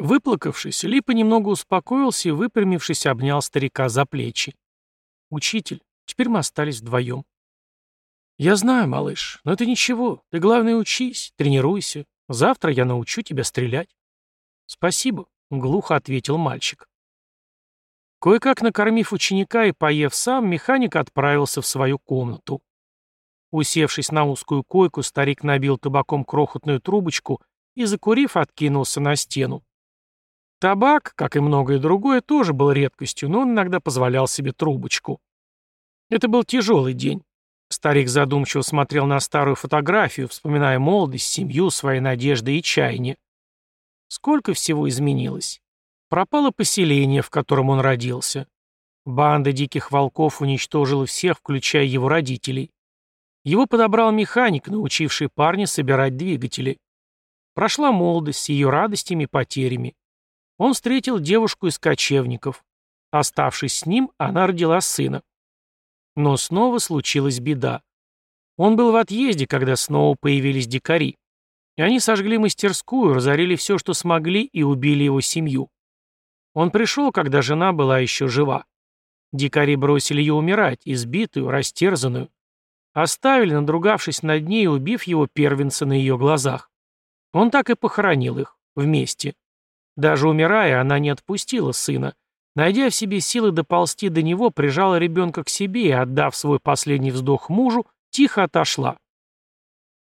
Выплакавшись, Липа немного успокоился и, выпрямившись, обнял старика за плечи. «Учитель, теперь мы остались вдвоем». «Я знаю, малыш, но это ничего. Ты, главное, учись, тренируйся. Завтра я научу тебя стрелять». «Спасибо», — глухо ответил мальчик. Кое-как накормив ученика и поев сам, механик отправился в свою комнату. Усевшись на узкую койку, старик набил табаком крохотную трубочку и, закурив, откинулся на стену. Табак, как и многое другое, тоже был редкостью, но он иногда позволял себе трубочку. Это был тяжелый день. Старик задумчиво смотрел на старую фотографию, вспоминая молодость, семью, свои надежды и чаяния. Сколько всего изменилось. Пропало поселение, в котором он родился. Банда диких волков уничтожила всех, включая его родителей. Его подобрал механик, научивший парня собирать двигатели. Прошла молодость с ее радостями и потерями. Он встретил девушку из кочевников. Оставшись с ним, она родила сына. Но снова случилась беда. Он был в отъезде, когда снова появились дикари. И они сожгли мастерскую, разорили все, что смогли, и убили его семью. Он пришел, когда жена была еще жива. Дикари бросили ее умирать, избитую, растерзанную. Оставили, надругавшись над ней убив его первенца на ее глазах. Он так и похоронил их, вместе. Даже умирая, она не отпустила сына. Найдя в себе силы доползти до него, прижала ребенка к себе и, отдав свой последний вздох мужу, тихо отошла.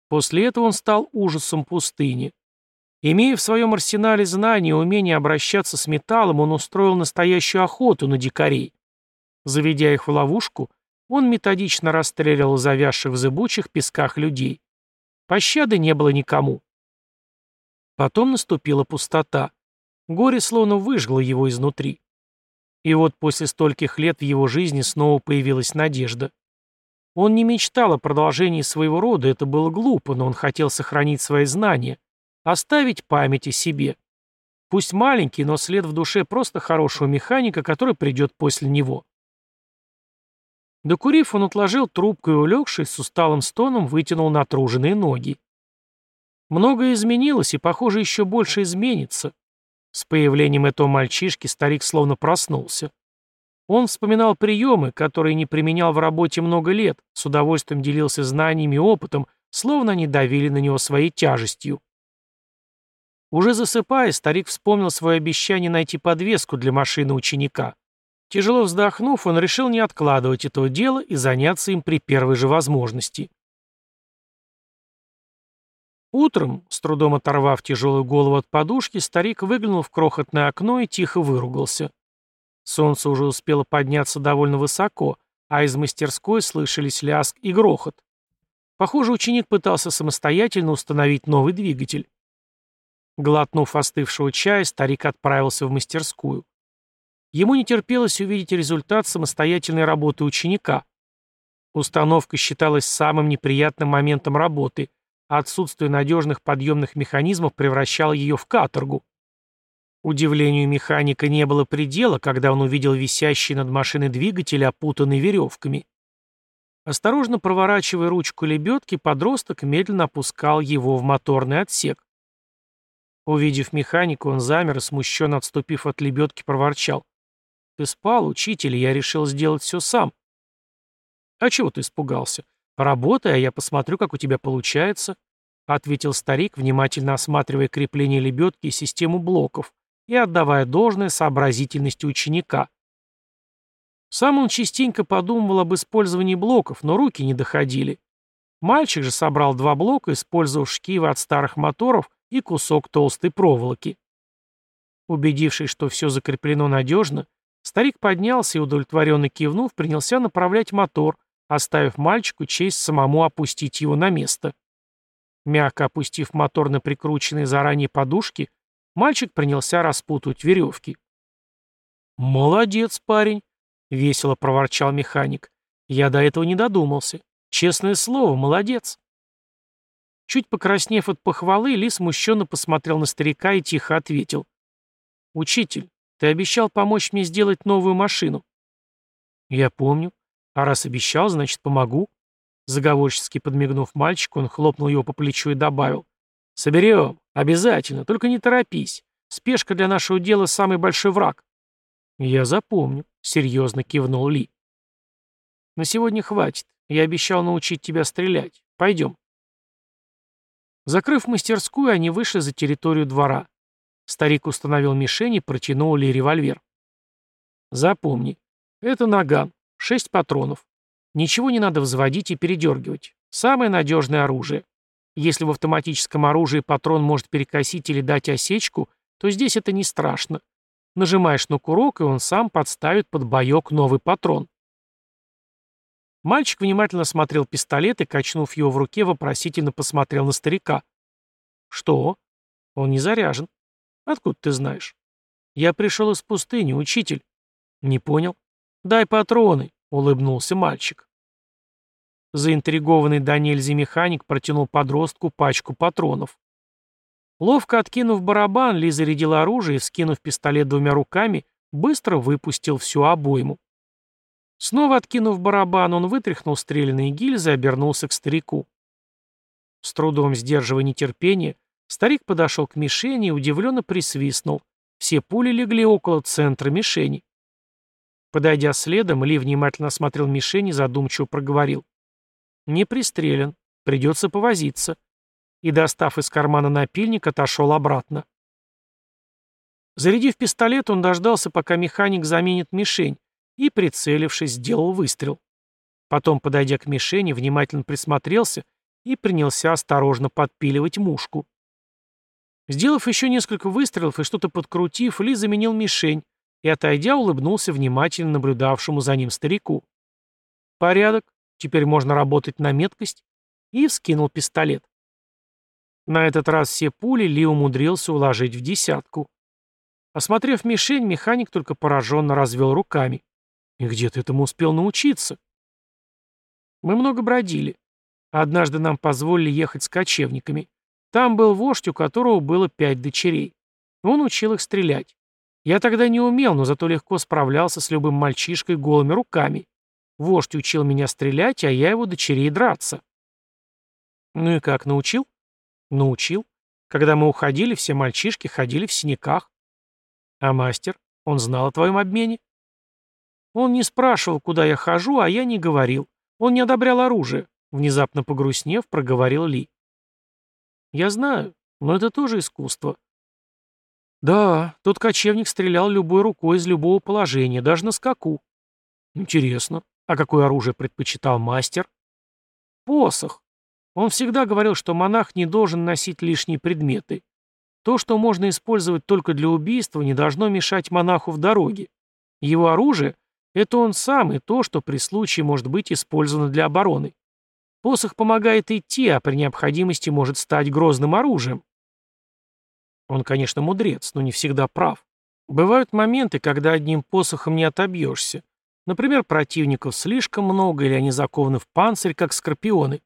После этого он стал ужасом пустыни. Имея в своем арсенале знаний и умение обращаться с металлом, он устроил настоящую охоту на дикарей. Заведя их в ловушку, он методично расстреливал завязших в зыбучих песках людей. Пощады не было никому. Потом наступила пустота. Горе словно выжгло его изнутри. И вот после стольких лет в его жизни снова появилась надежда. Он не мечтал о продолжении своего рода, это было глупо, но он хотел сохранить свои знания, оставить память о себе. Пусть маленький, но след в душе просто хорошего механика, который придет после него. Докурив, он отложил трубку и, улегшись, с усталым стоном вытянул натруженные ноги. Многое изменилось, и, похоже, еще больше изменится. С появлением этого мальчишки старик словно проснулся. Он вспоминал приемы, которые не применял в работе много лет, с удовольствием делился знаниями и опытом, словно они давили на него своей тяжестью. Уже засыпая, старик вспомнил свое обещание найти подвеску для машины ученика. Тяжело вздохнув, он решил не откладывать этого дела и заняться им при первой же возможности. Утром, с трудом оторвав тяжелую голову от подушки, старик выглянул в крохотное окно и тихо выругался. Солнце уже успело подняться довольно высоко, а из мастерской слышались лязг и грохот. Похоже, ученик пытался самостоятельно установить новый двигатель. Глотнув остывшего чая, старик отправился в мастерскую. Ему не терпелось увидеть результат самостоятельной работы ученика. Установка считалась самым неприятным моментом работы, отсутствие надежных подъемных механизмов превращало ее в каторгу. Удивлению механика не было предела, когда он увидел висящий над машиной двигатель, опутанный веревками. Осторожно проворачивая ручку лебедки, подросток медленно опускал его в моторный отсек. Увидев механику, он замер и, смущенно отступив от лебедки, проворчал. «Ты спал, учитель, я решил сделать все сам». «А чего ты испугался? «Поработай, а я посмотрю, как у тебя получается», — ответил старик, внимательно осматривая крепление лебедки и систему блоков и отдавая должное сообразительности ученика. Сам он частенько подумывал об использовании блоков, но руки не доходили. Мальчик же собрал два блока, использовав шкивы от старых моторов и кусок толстой проволоки. Убедившись, что все закреплено надежно, старик поднялся и, удовлетворенно кивнув, принялся направлять мотор, оставив мальчику честь самому опустить его на место. Мягко опустив мотор на прикрученные заранее подушки, мальчик принялся распутывать веревки. «Молодец, парень!» — весело проворчал механик. «Я до этого не додумался. Честное слово, молодец!» Чуть покраснев от похвалы, Ли смущенно посмотрел на старика и тихо ответил. «Учитель, ты обещал помочь мне сделать новую машину». «Я помню. А раз обещал, значит, помогу. Заговорчески подмигнув мальчику, он хлопнул его по плечу и добавил. Соберем. Обязательно. Только не торопись. Спешка для нашего дела самый большой враг. Я запомню, серьезно кивнул Ли. На сегодня хватит. Я обещал научить тебя стрелять. Пойдем. Закрыв мастерскую, они вышли за территорию двора. Старик установил мишень и протянул Ли револьвер. Запомни, это наган, шесть патронов. Ничего не надо взводить и передергивать. Самое надежное оружие. Если в автоматическом оружии патрон может перекосить или дать осечку, то здесь это не страшно. Нажимаешь на курок, и он сам подставит под боек новый патрон. Мальчик внимательно смотрел пистолет и, качнув его в руке, вопросительно посмотрел на старика. «Что? Он не заряжен. Откуда ты знаешь?» «Я пришел из пустыни, учитель». «Не понял?» «Дай патроны», — улыбнулся мальчик. Заинтригованный до нельзя механик протянул подростку пачку патронов. Ловко откинув барабан, Ли зарядил оружие и, скинув пистолет двумя руками, быстро выпустил всю обойму. Снова откинув барабан, он вытряхнул стрелянные гильзы и обернулся к старику. С трудом сдерживая нетерпение, старик подошел к мишени и удивленно присвистнул. Все пули легли около центра мишени. Подойдя следом, Ли внимательно осмотрел мишень и задумчиво проговорил. «Не пристрелен. Придется повозиться». И, достав из кармана напильник, отошел обратно. Зарядив пистолет, он дождался, пока механик заменит мишень, и, прицелившись, сделал выстрел. Потом, подойдя к мишени, внимательно присмотрелся и принялся осторожно подпиливать мушку. Сделав еще несколько выстрелов и что-то подкрутив, Ли заменил мишень и, отойдя, улыбнулся внимательно наблюдавшему за ним старику. «Порядок, теперь можно работать на меткость», и вскинул пистолет. На этот раз все пули Ли умудрился уложить в десятку. Осмотрев мишень, механик только пораженно развел руками. И где ты этому успел научиться? Мы много бродили. Однажды нам позволили ехать с кочевниками. Там был вождь, у которого было пять дочерей. Он учил их стрелять. Я тогда не умел, но зато легко справлялся с любым мальчишкой голыми руками. Вождь учил меня стрелять, а я его дочерей драться. Ну и как, научил? Научил. Когда мы уходили, все мальчишки ходили в синяках. А мастер? Он знал о твоем обмене? Он не спрашивал, куда я хожу, а я не говорил. Он не одобрял оружие. Внезапно погрустнев, проговорил Ли. Я знаю, но это тоже искусство. Да, тот кочевник стрелял любой рукой из любого положения, даже на скаку. Интересно, а какое оружие предпочитал мастер? Посох. Он всегда говорил, что монах не должен носить лишние предметы. То, что можно использовать только для убийства, не должно мешать монаху в дороге. Его оружие это он сам и то, что при случае может быть использовано для обороны. Посох помогает идти, а при необходимости может стать грозным оружием. Он, конечно, мудрец, но не всегда прав. Бывают моменты, когда одним посохом не отобьешься. Например, противников слишком много, или они закованы в панцирь, как скорпионы.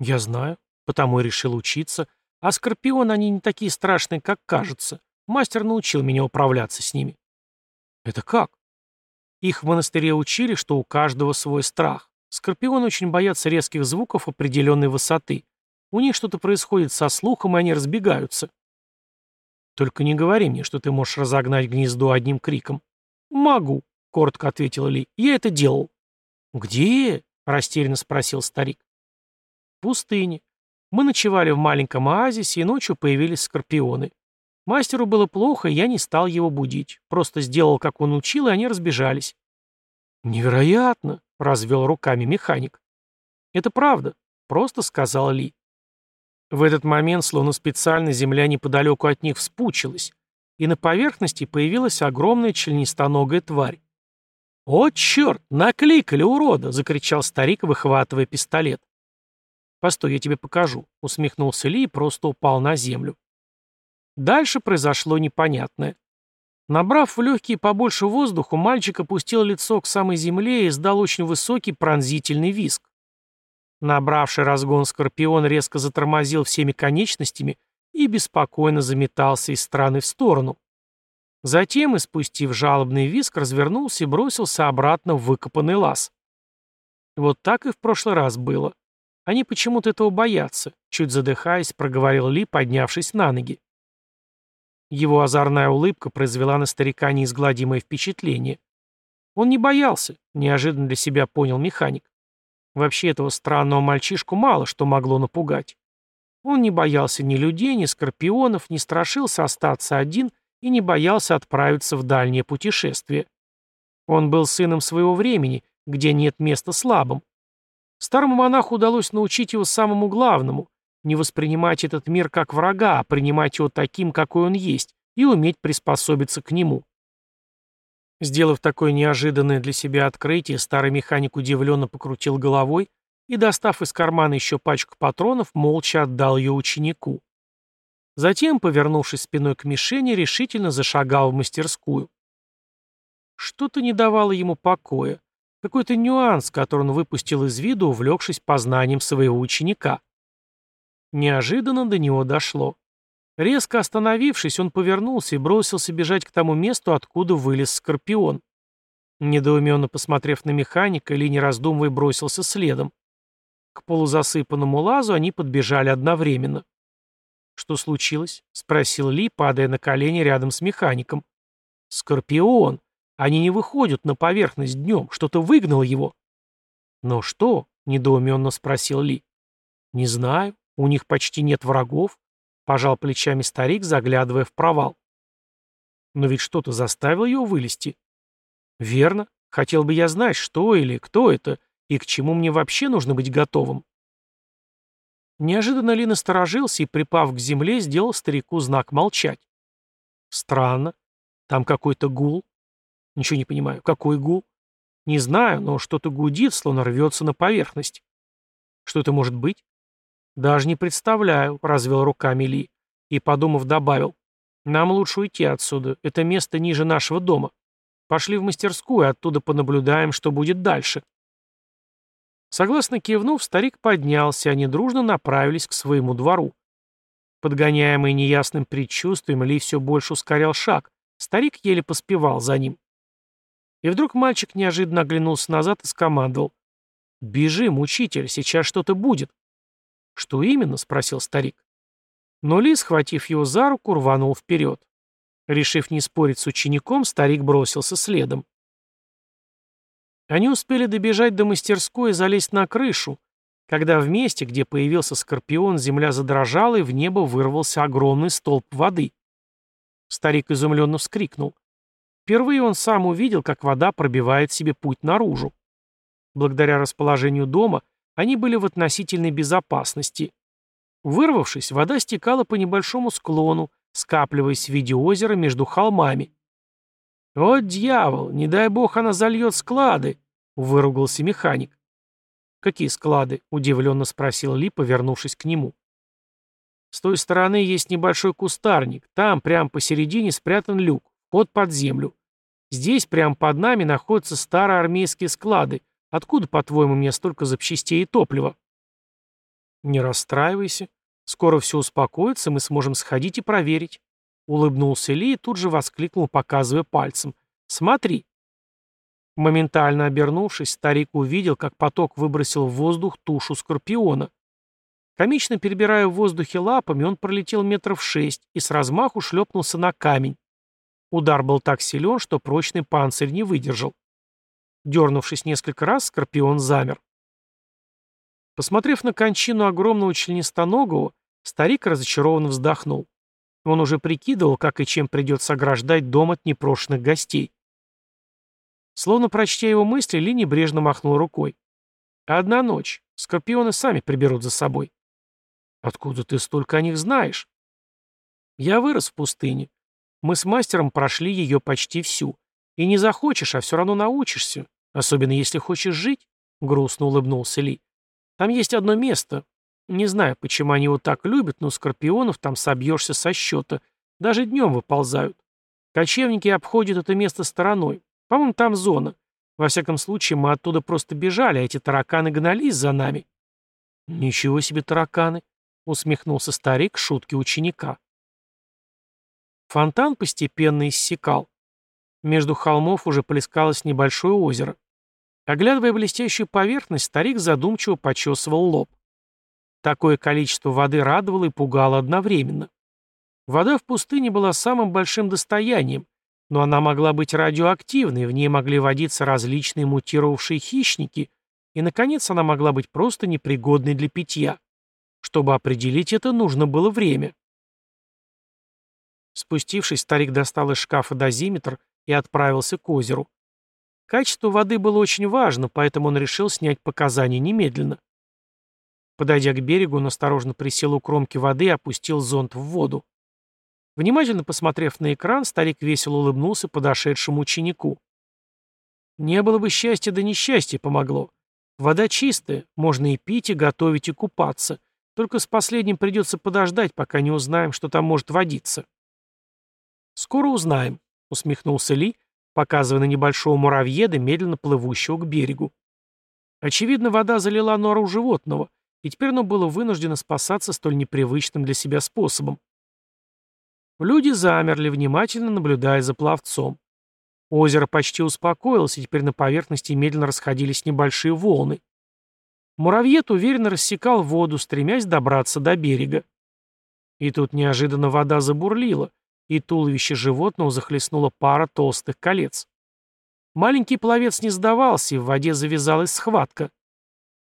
Я знаю, потому и решил учиться. А скорпионы, они не такие страшные, как кажется. Мастер научил меня управляться с ними. Это как? Их в монастыре учили, что у каждого свой страх. Скорпионы очень боятся резких звуков определенной высоты. У них что-то происходит со слухом, и они разбегаются. Только не говори мне, что ты можешь разогнать гнездо одним криком. Могу, коротко ответила Ли. Я это делал. Где? растерянно спросил старик. В пустыне. Мы ночевали в маленьком оазисе, и ночью появились скорпионы. Мастеру было плохо, и я не стал его будить. Просто сделал, как он учил, и они разбежались. «Невероятно!» — развел руками механик. «Это правда», — просто сказал Ли. В этот момент, словно специально, земля неподалеку от них вспучилась, и на поверхности появилась огромная членистоногая тварь. «О, черт! Накликали, урода!» — закричал старик, выхватывая пистолет. «Постой, я тебе покажу», — усмехнулся Ли и просто упал на землю. Дальше произошло непонятное. Набрав в легкие побольше воздуху, мальчик опустил лицо к самой земле и издал очень высокий пронзительный визг. Набравший разгон скорпион резко затормозил всеми конечностями и беспокойно заметался из стороны в сторону. Затем, испустив жалобный визг, развернулся и бросился обратно в выкопанный лаз. Вот так и в прошлый раз было. Они почему-то этого боятся, чуть задыхаясь, проговорил Ли, поднявшись на ноги. Его озорная улыбка произвела на старика неизгладимое впечатление. Он не боялся, неожиданно для себя понял механик. Вообще этого странного мальчишку мало что могло напугать. Он не боялся ни людей, ни скорпионов, не страшился остаться один и не боялся отправиться в дальнее путешествие. Он был сыном своего времени, где нет места слабым. Старому монаху удалось научить его самому главному — не воспринимать этот мир как врага, а принимать его таким, какой он есть, и уметь приспособиться к нему. Сделав такое неожиданное для себя открытие, старый механик удивленно покрутил головой и, достав из кармана еще пачку патронов, молча отдал ее ученику. Затем, повернувшись спиной к мишени, решительно зашагал в мастерскую. Что-то не давало ему покоя. Какой-то нюанс, который он выпустил из виду, увлекшись познанием своего ученика. Неожиданно до него дошло. Резко остановившись, он повернулся и бросился бежать к тому месту, откуда вылез Скорпион. Недоуменно посмотрев на механика, Ли, не раздумывая, бросился следом. К полузасыпанному лазу они подбежали одновременно. «Что случилось?» — спросил Ли, падая на колени рядом с механиком. «Скорпион! Они не выходят на поверхность днем, что-то выгнало его». «Но что?» — недоуменно спросил Ли. «Не знаю. У них почти нет врагов», — пожал плечами старик, заглядывая в провал. «Но ведь что-то заставило его вылезти». «Верно. Хотел бы я знать, что или кто это, и к чему мне вообще нужно быть готовым? Неожиданно Ли насторожился и, припав к земле, сделал старику знак молчать. Странно. Там какой-то гул. Ничего не понимаю. Какой гул? Не знаю, но что-то гудит, словно рвется на поверхность. Что это может быть? Даже не представляю, развел руками Ли. И, подумав, добавил. Нам лучше уйти отсюда. Это место ниже нашего дома. Пошли в мастерскую, оттуда понаблюдаем, что будет дальше. Согласно кивнув, старик поднялся, они дружно направились к своему двору. Подгоняемый неясным предчувствием, Ли все больше ускорял шаг. Старик еле поспевал за ним. И вдруг мальчик неожиданно оглянулся назад и скомандовал. «Бежим, учитель, сейчас что-то будет». «Что именно?» — спросил старик. Но Ли, схватив его за руку, рванул вперед. Решив не спорить с учеником, старик бросился следом. Они успели добежать до мастерской и залезть на крышу, когда в месте, где появился скорпион, земля задрожала и в небо вырвался огромный столб воды. Старик изумленно вскрикнул. Впервые он сам увидел, как вода пробивает себе путь наружу. Благодаря расположению дома они были в относительной безопасности. Вырвавшись, вода стекала по небольшому склону, скапливаясь в виде озера между холмами. «Вот дьявол, не дай бог она зальет склады!» — выругался механик. «Какие склады?» — удивленно спросил Ли, повернувшись к нему. «С той стороны есть небольшой кустарник. Там, прямо посередине, спрятан люк, вход под землю. Здесь, прямо под нами, находятся старые армейские склады. Откуда, по-твоему, мне столько запчастей и топлива?» «Не расстраивайся. Скоро все успокоится, мы сможем сходить и проверить». Улыбнулся Ли и тут же воскликнул, показывая пальцем. «Смотри!» Моментально обернувшись, старик увидел, как поток выбросил в воздух тушу скорпиона. Комично перебирая в воздухе лапами, он пролетел метров шесть и с размаху шлепнулся на камень. Удар был так силен, что прочный панцирь не выдержал. Дернувшись несколько раз, скорпион замер. Посмотрев на кончину огромного членистоногого, старик разочарованно вздохнул. Он уже прикидывал, как и чем придется ограждать дом от непрошенных гостей. Словно прочтя его мысли, Ли небрежно махнул рукой. «Одна ночь. Скорпионы сами приберут за собой». «Откуда ты столько о них знаешь?» «Я вырос в пустыне. Мы с мастером прошли ее почти всю. И не захочешь, а все равно научишься. Особенно если хочешь жить», — грустно улыбнулся Ли. «Там есть одно место, не знаю, почему они его так любят, но скорпионов там собьешься со счета. Даже днем выползают. Кочевники обходят это место стороной. По-моему, там зона. Во всяком случае, мы оттуда просто бежали, а эти тараканы гнались за нами. Ничего себе тараканы, усмехнулся старик шутки ученика. Фонтан постепенно иссякал. Между холмов уже плескалось небольшое озеро. Оглядывая блестящую поверхность, старик задумчиво почесывал лоб. Такое количество воды радовало и пугало одновременно. Вода в пустыне была самым большим достоянием, но она могла быть радиоактивной, в ней могли водиться различные мутировавшие хищники, и, наконец, она могла быть просто непригодной для питья. Чтобы определить это, нужно было время. Спустившись, старик достал из шкафа дозиметр и отправился к озеру. Качество воды было очень важно, поэтому он решил снять показания немедленно. Подойдя к берегу, он осторожно присел у кромки воды и опустил зонт в воду. Внимательно посмотрев на экран, старик весело улыбнулся подошедшему ученику. Не было бы счастья, да несчастье помогло. Вода чистая, можно и пить, и готовить, и купаться. Только с последним придется подождать, пока не узнаем, что там может водиться. «Скоро узнаем», — усмехнулся Ли, показывая на небольшого муравьеда, медленно плывущего к берегу. Очевидно, вода залила нору животного, и теперь оно было вынуждено спасаться столь непривычным для себя способом. Люди замерли, внимательно наблюдая за пловцом. Озеро почти успокоилось, и теперь на поверхности медленно расходились небольшие волны. Муравьед уверенно рассекал воду, стремясь добраться до берега. И тут неожиданно вода забурлила, и туловище животного захлестнула пара толстых колец. Маленький пловец не сдавался, и в воде завязалась схватка.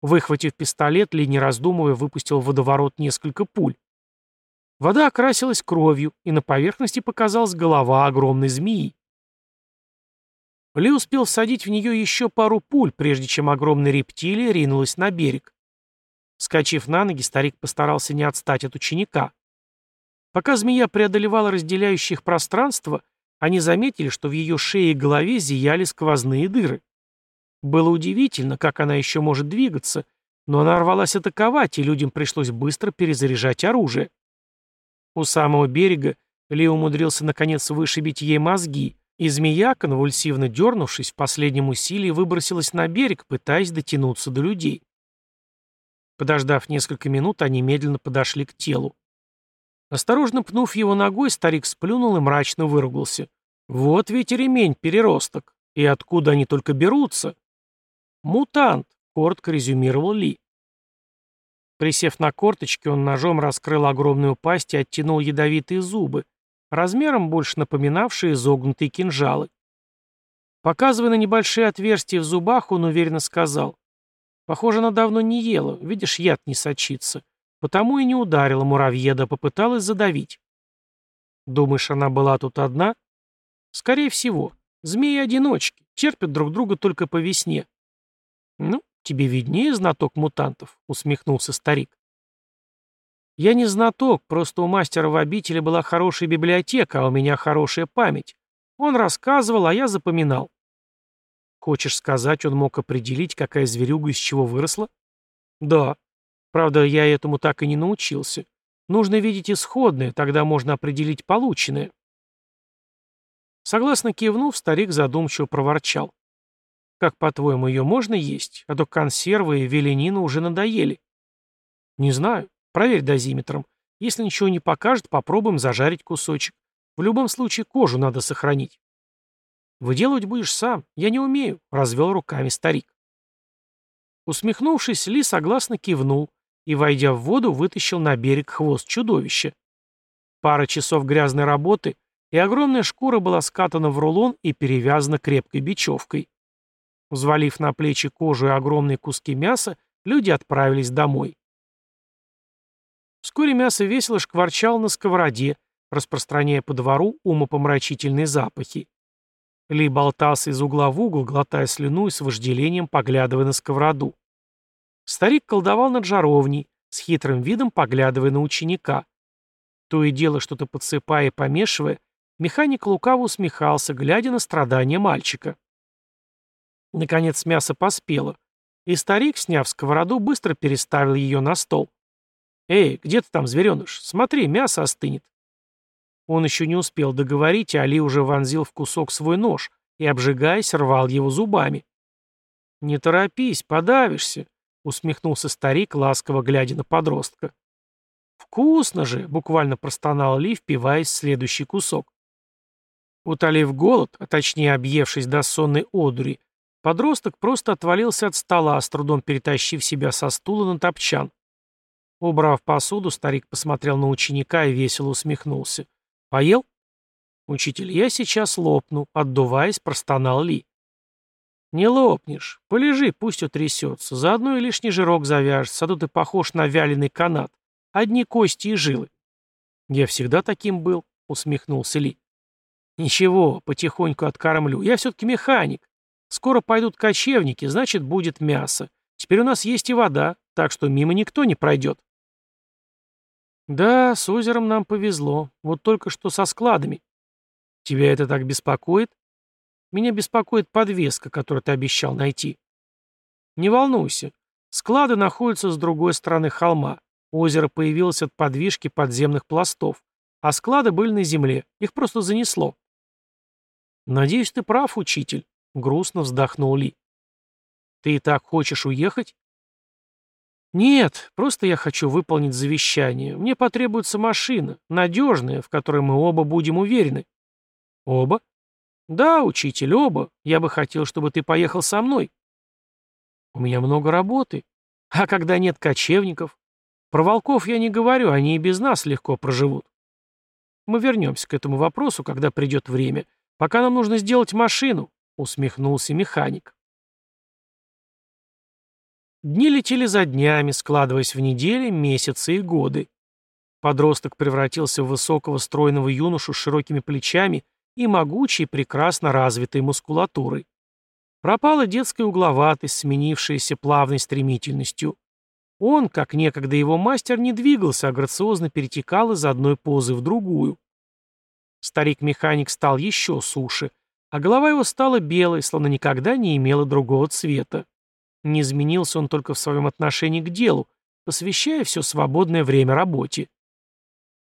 Выхватив пистолет, Ли, не раздумывая, выпустил в водоворот несколько пуль. Вода окрасилась кровью, и на поверхности показалась голова огромной змеи. Ли успел всадить в нее еще пару пуль, прежде чем огромная рептилия ринулась на берег. Скачив на ноги, старик постарался не отстать от ученика. Пока змея преодолевала разделяющие их пространство, они заметили, что в ее шее и голове зияли сквозные дыры. Было удивительно, как она еще может двигаться, но она рвалась атаковать, и людям пришлось быстро перезаряжать оружие. У самого берега Ли умудрился наконец вышибить ей мозги, и змея, конвульсивно дернувшись, в последнем усилии выбросилась на берег, пытаясь дотянуться до людей. Подождав несколько минут, они медленно подошли к телу. Осторожно пнув его ногой, старик сплюнул и мрачно выругался. «Вот ведь ремень, переросток. И откуда они только берутся?» «Мутант», — коротко резюмировал Ли. Присев на корточки, он ножом раскрыл огромную пасть и оттянул ядовитые зубы, размером больше напоминавшие изогнутые кинжалы. Показывая на небольшие отверстия в зубах, он уверенно сказал. «Похоже, она давно не ела, видишь, яд не сочится. Потому и не ударила муравьеда, попыталась задавить. Думаешь, она была тут одна? Скорее всего. Змеи-одиночки, терпят друг друга только по весне. Ну, тебе виднее, знаток мутантов, усмехнулся старик. Я не знаток, просто у мастера в обители была хорошая библиотека, а у меня хорошая память. Он рассказывал, а я запоминал. Хочешь сказать, он мог определить, какая зверюга из чего выросла? Да. Правда, я этому так и не научился. Нужно видеть исходное, тогда можно определить полученное. Согласно кивнув, старик задумчиво проворчал. Как, по-твоему, ее можно есть? А то консервы и веленина уже надоели. Не знаю. Проверь дозиметром. Если ничего не покажет, попробуем зажарить кусочек. В любом случае кожу надо сохранить. Выделывать будешь сам. Я не умею, развел руками старик. Усмехнувшись, Ли согласно кивнул, и, войдя в воду, вытащил на берег хвост чудовища. Пара часов грязной работы, и огромная шкура была скатана в рулон и перевязана крепкой бечевкой. Взвалив на плечи кожу и огромные куски мяса, люди отправились домой. Вскоре мясо весело шкварчало на сковороде, распространяя по двору умопомрачительные запахи. Ли болтался из угла в угол, глотая слюну и с вожделением поглядывая на сковороду. Старик колдовал над жаровней, с хитрым видом поглядывая на ученика. То и дело что-то подсыпая и помешивая, механик лукаво усмехался, глядя на страдания мальчика. Наконец мясо поспело, и старик, сняв сковороду, быстро переставил ее на стол. «Эй, где ты там, звереныш? Смотри, мясо остынет». Он еще не успел договорить, а Али уже вонзил в кусок свой нож и, обжигаясь, рвал его зубами. «Не торопись, подавишься», усмехнулся старик, ласково глядя на подростка. «Вкусно же!» — буквально простонал Ли, впиваясь в следующий кусок. Утолив голод, а точнее объевшись до сонной одури, подросток просто отвалился от стола, с трудом перетащив себя со стула на топчан. Убрав посуду, старик посмотрел на ученика и весело усмехнулся. Поел? Учитель, я сейчас лопну, отдуваясь, простонал Ли. Не лопнешь. Полежи, пусть утрясется. Заодно и лишний жирок завяжется, а то ты похож на вяленый канат. Одни кости и жилы. Я всегда таким был, усмехнулся Ли. Ничего, потихоньку откормлю. Я все-таки механик. Скоро пойдут кочевники, значит, будет мясо. Теперь у нас есть и вода, так что мимо никто не пройдет. Да, с озером нам повезло. Вот только что со складами. Тебя это так беспокоит? Меня беспокоит подвеска, которую ты обещал найти. Не волнуйся. Склады находятся с другой стороны холма. Озеро появилось от подвижки подземных пластов, а склады были на земле. Их просто занесло. Надеюсь, ты прав, учитель, грустно вздохнул Ли. Ты и так хочешь уехать? Нет, просто я хочу выполнить завещание. Мне потребуется машина, надежная, в которой мы оба будем уверены. Оба? Да, учитель, оба. Я бы хотел, чтобы ты поехал со мной. У меня много работы. А когда нет кочевников? Про волков я не говорю, они и без нас легко проживут. Мы вернемся к этому вопросу, когда придет время. Пока нам нужно сделать машину, усмехнулся механик. Дни летели за днями, складываясь в недели, месяцы и годы. Подросток превратился в высокого стройного юношу с широкими плечами и могучей, прекрасно развитой мускулатурой. Пропала детская угловатость, сменившаяся плавной стремительностью. Он, как некогда его мастер, не двигался, а грациозно перетекал из одной позы в другую. Старик-механик стал еще суше, а голова его стала белой, словно никогда не имела другого цвета. Не изменился он только в своем отношении к делу, посвящая все свободное время работе.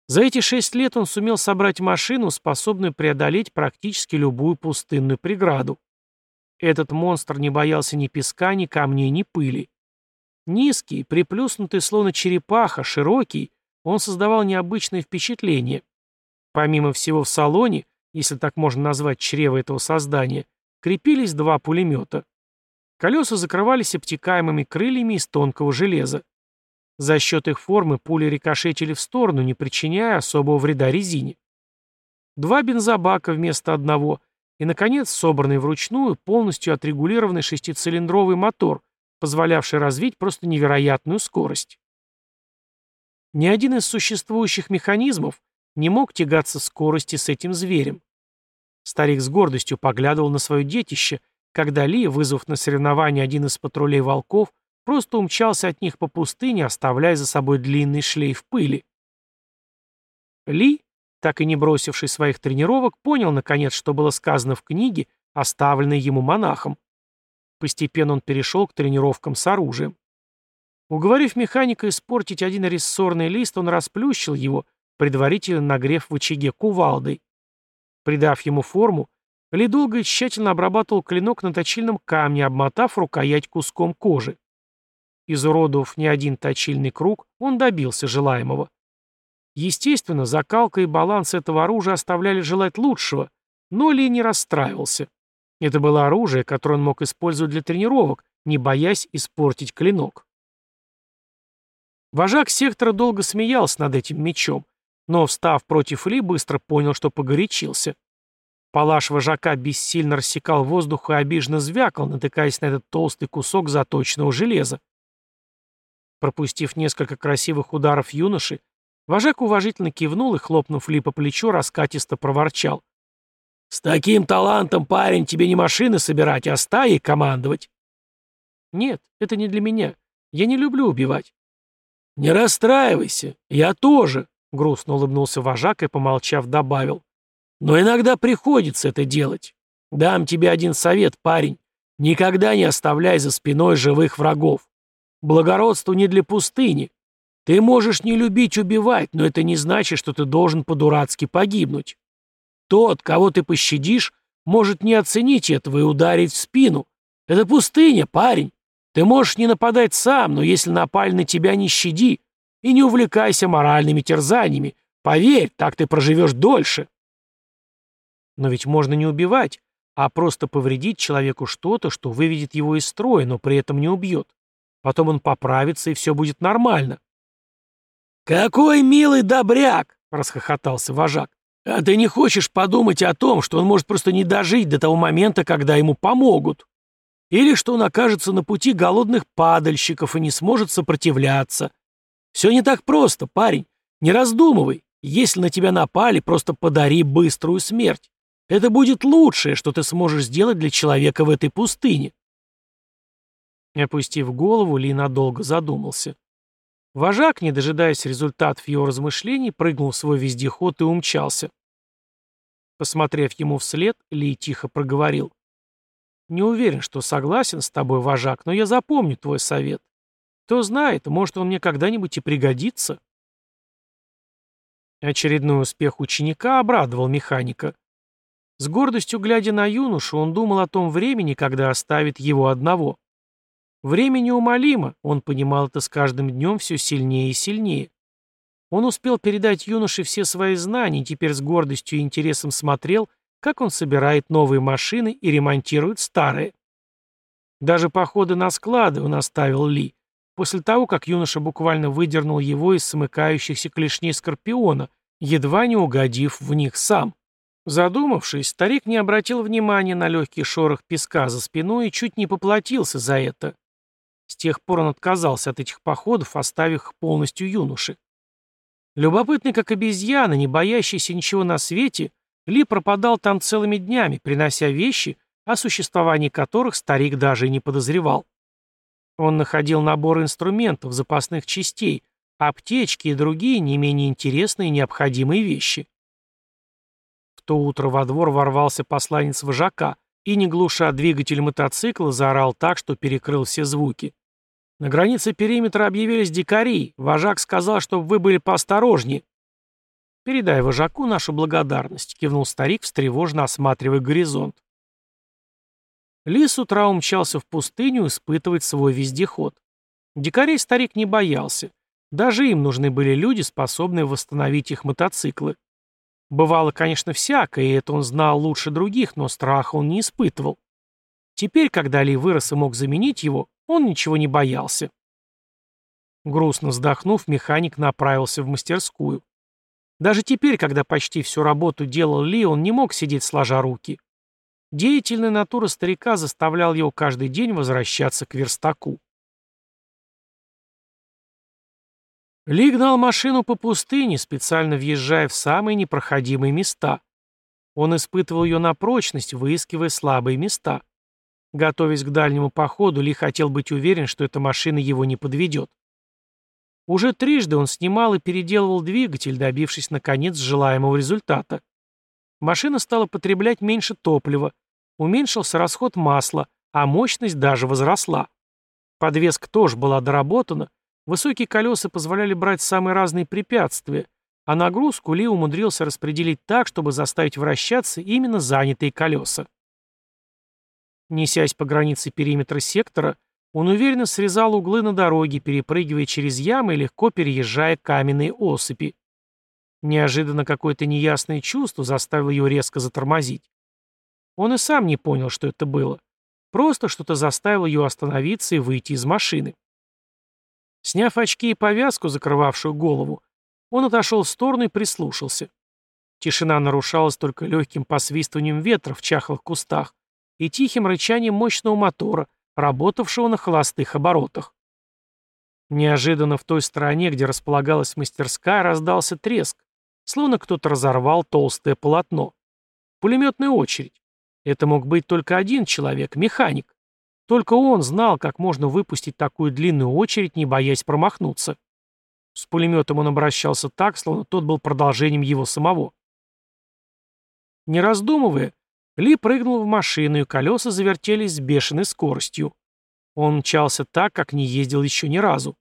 За эти шесть лет он сумел собрать машину, способную преодолеть практически любую пустынную преграду. Этот монстр не боялся ни песка, ни камней, ни пыли. Низкий, приплюснутый, словно черепаха, широкий, он создавал необычное впечатление. Помимо всего в салоне, если так можно назвать чрево этого создания, крепились два пулемета. Колеса закрывались обтекаемыми крыльями из тонкого железа. За счет их формы пули рикошетили в сторону, не причиняя особого вреда резине. Два бензобака вместо одного и, наконец, собранный вручную, полностью отрегулированный шестицилиндровый мотор, позволявший развить просто невероятную скорость. Ни один из существующих механизмов не мог тягаться скорости с этим зверем. Старик с гордостью поглядывал на свое детище, когда Ли, вызвав на соревнование один из патрулей волков, просто умчался от них по пустыне, оставляя за собой длинный шлейф пыли. Ли, так и не бросивший своих тренировок, понял, наконец, что было сказано в книге, оставленной ему монахом. Постепенно он перешел к тренировкам с оружием. Уговорив механика испортить один рессорный лист, он расплющил его, предварительно нагрев в очаге кувалдой. Придав ему форму, Ли долго и тщательно обрабатывал клинок на точильном камне, обмотав рукоять куском кожи. Изуродовав не один точильный круг, он добился желаемого. Естественно, закалка и баланс этого оружия оставляли желать лучшего, но Ли не расстраивался. Это было оружие, которое он мог использовать для тренировок, не боясь испортить клинок. Вожак сектора долго смеялся над этим мечом, но, встав против Ли, быстро понял, что погорячился. Палаш вожака бессильно рассекал воздух и обиженно звякал, натыкаясь на этот толстый кусок заточенного железа. Пропустив несколько красивых ударов юноши, вожак уважительно кивнул и, хлопнув Ли по плечу, раскатисто проворчал. «С таким талантом, парень, тебе не машины собирать, а стаи командовать». «Нет, это не для меня. Я не люблю убивать». «Не расстраивайся, я тоже», — грустно улыбнулся вожак и, помолчав, добавил. «Но иногда приходится это делать. Дам тебе один совет, парень. Никогда не оставляй за спиной живых врагов. Благородство не для пустыни. Ты можешь не любить убивать, но это не значит, что ты должен по-дурацки погибнуть. Тот, кого ты пощадишь, может не оценить этого и ударить в спину. Это пустыня, парень. Ты можешь не нападать сам, но если напали на тебя, не щади. И не увлекайся моральными терзаниями. Поверь, так ты проживешь дольше. Но ведь можно не убивать, а просто повредить человеку что-то, что выведет его из строя, но при этом не убьет. Потом он поправится, и все будет нормально. «Какой милый добряк!» — расхохотался вожак. «А ты не хочешь подумать о том, что он может просто не дожить до того момента, когда ему помогут? Или что он окажется на пути голодных падальщиков и не сможет сопротивляться? Все не так просто, парень. Не раздумывай. Если на тебя напали, просто подари быструю смерть. Это будет лучшее, что ты сможешь сделать для человека в этой пустыне. Опустив голову, Ли надолго задумался. Вожак, не дожидаясь результатов его размышлений, прыгнул в свой вездеход и умчался. Посмотрев ему вслед, Ли тихо проговорил. «Не уверен, что согласен с тобой, вожак, но я запомню твой совет. Кто знает, может, он мне когда-нибудь и пригодится». Очередной успех ученика обрадовал механика. С гордостью глядя на юношу, он думал о том времени, когда оставит его одного. Время неумолимо, он понимал это с каждым днем все сильнее и сильнее. Он успел передать юноше все свои знания и теперь с гордостью и интересом смотрел, как он собирает новые машины и ремонтирует старые. Даже походы на склады он оставил Ли, после того, как юноша буквально выдернул его из смыкающихся клешней скорпиона, едва не угодив в них сам. Задумавшись, старик не обратил внимания на легкий шорох песка за спиной и чуть не поплатился за это. С тех пор он отказался от этих походов, оставив их полностью юноше. Любопытный как обезьяна, не боящийся ничего на свете, Ли пропадал там целыми днями, принося вещи, о существовании которых старик даже и не подозревал. Он находил набор инструментов, запасных частей, аптечки и другие не менее интересные и необходимые вещи. В то утро во двор ворвался посланец вожака, и, не глуша двигатель мотоцикла, заорал так, что перекрыл все звуки. На границе периметра объявились дикари. Вожак сказал, чтобы вы были поосторожнее. «Передай вожаку нашу благодарность», — кивнул старик, встревоженно осматривая горизонт. Ли с утра умчался в пустыню испытывать свой вездеход. Дикарей старик не боялся. Даже им нужны были люди, способные восстановить их мотоциклы. Бывало, конечно, всякое, и это он знал лучше других, но страха он не испытывал. Теперь, когда Ли вырос и мог заменить его, он ничего не боялся. Грустно вздохнув, механик направился в мастерскую. Даже теперь, когда почти всю работу делал Ли, он не мог сидеть сложа руки. Деятельная натура старика заставлял его каждый день возвращаться к верстаку. Ли гнал машину по пустыне, специально въезжая в самые непроходимые места. Он испытывал ее на прочность, выискивая слабые места. Готовясь к дальнему походу, Ли хотел быть уверен, что эта машина его не подведет. Уже трижды он снимал и переделывал двигатель, добившись, наконец, желаемого результата. Машина стала потреблять меньше топлива, уменьшился расход масла, а мощность даже возросла. Подвеска тоже была доработана, Высокие колеса позволяли брать самые разные препятствия, а нагрузку Ли умудрился распределить так, чтобы заставить вращаться именно занятые колеса. Несясь по границе периметра сектора, он уверенно срезал углы на дороге, перепрыгивая через ямы и легко переезжая каменные осыпи. Неожиданно какое-то неясное чувство заставило его резко затормозить. Он и сам не понял, что это было. Просто что-то заставило ее остановиться и выйти из машины. Сняв очки и повязку, закрывавшую голову, он отошел в сторону и прислушался. Тишина нарушалась только легким посвистыванием ветра в чахлых кустах и тихим рычанием мощного мотора, работавшего на холостых оборотах. Неожиданно в той стороне, где располагалась мастерская, раздался треск, словно кто-то разорвал толстое полотно. Пулеметная очередь. Это мог быть только один человек, механик. Только он знал, как можно выпустить такую длинную очередь, не боясь промахнуться. С пулеметом он обращался так, словно тот был продолжением его самого. Не раздумывая, Ли прыгнул в машину, и колеса завертелись с бешеной скоростью. Он мчался так, как не ездил еще ни разу.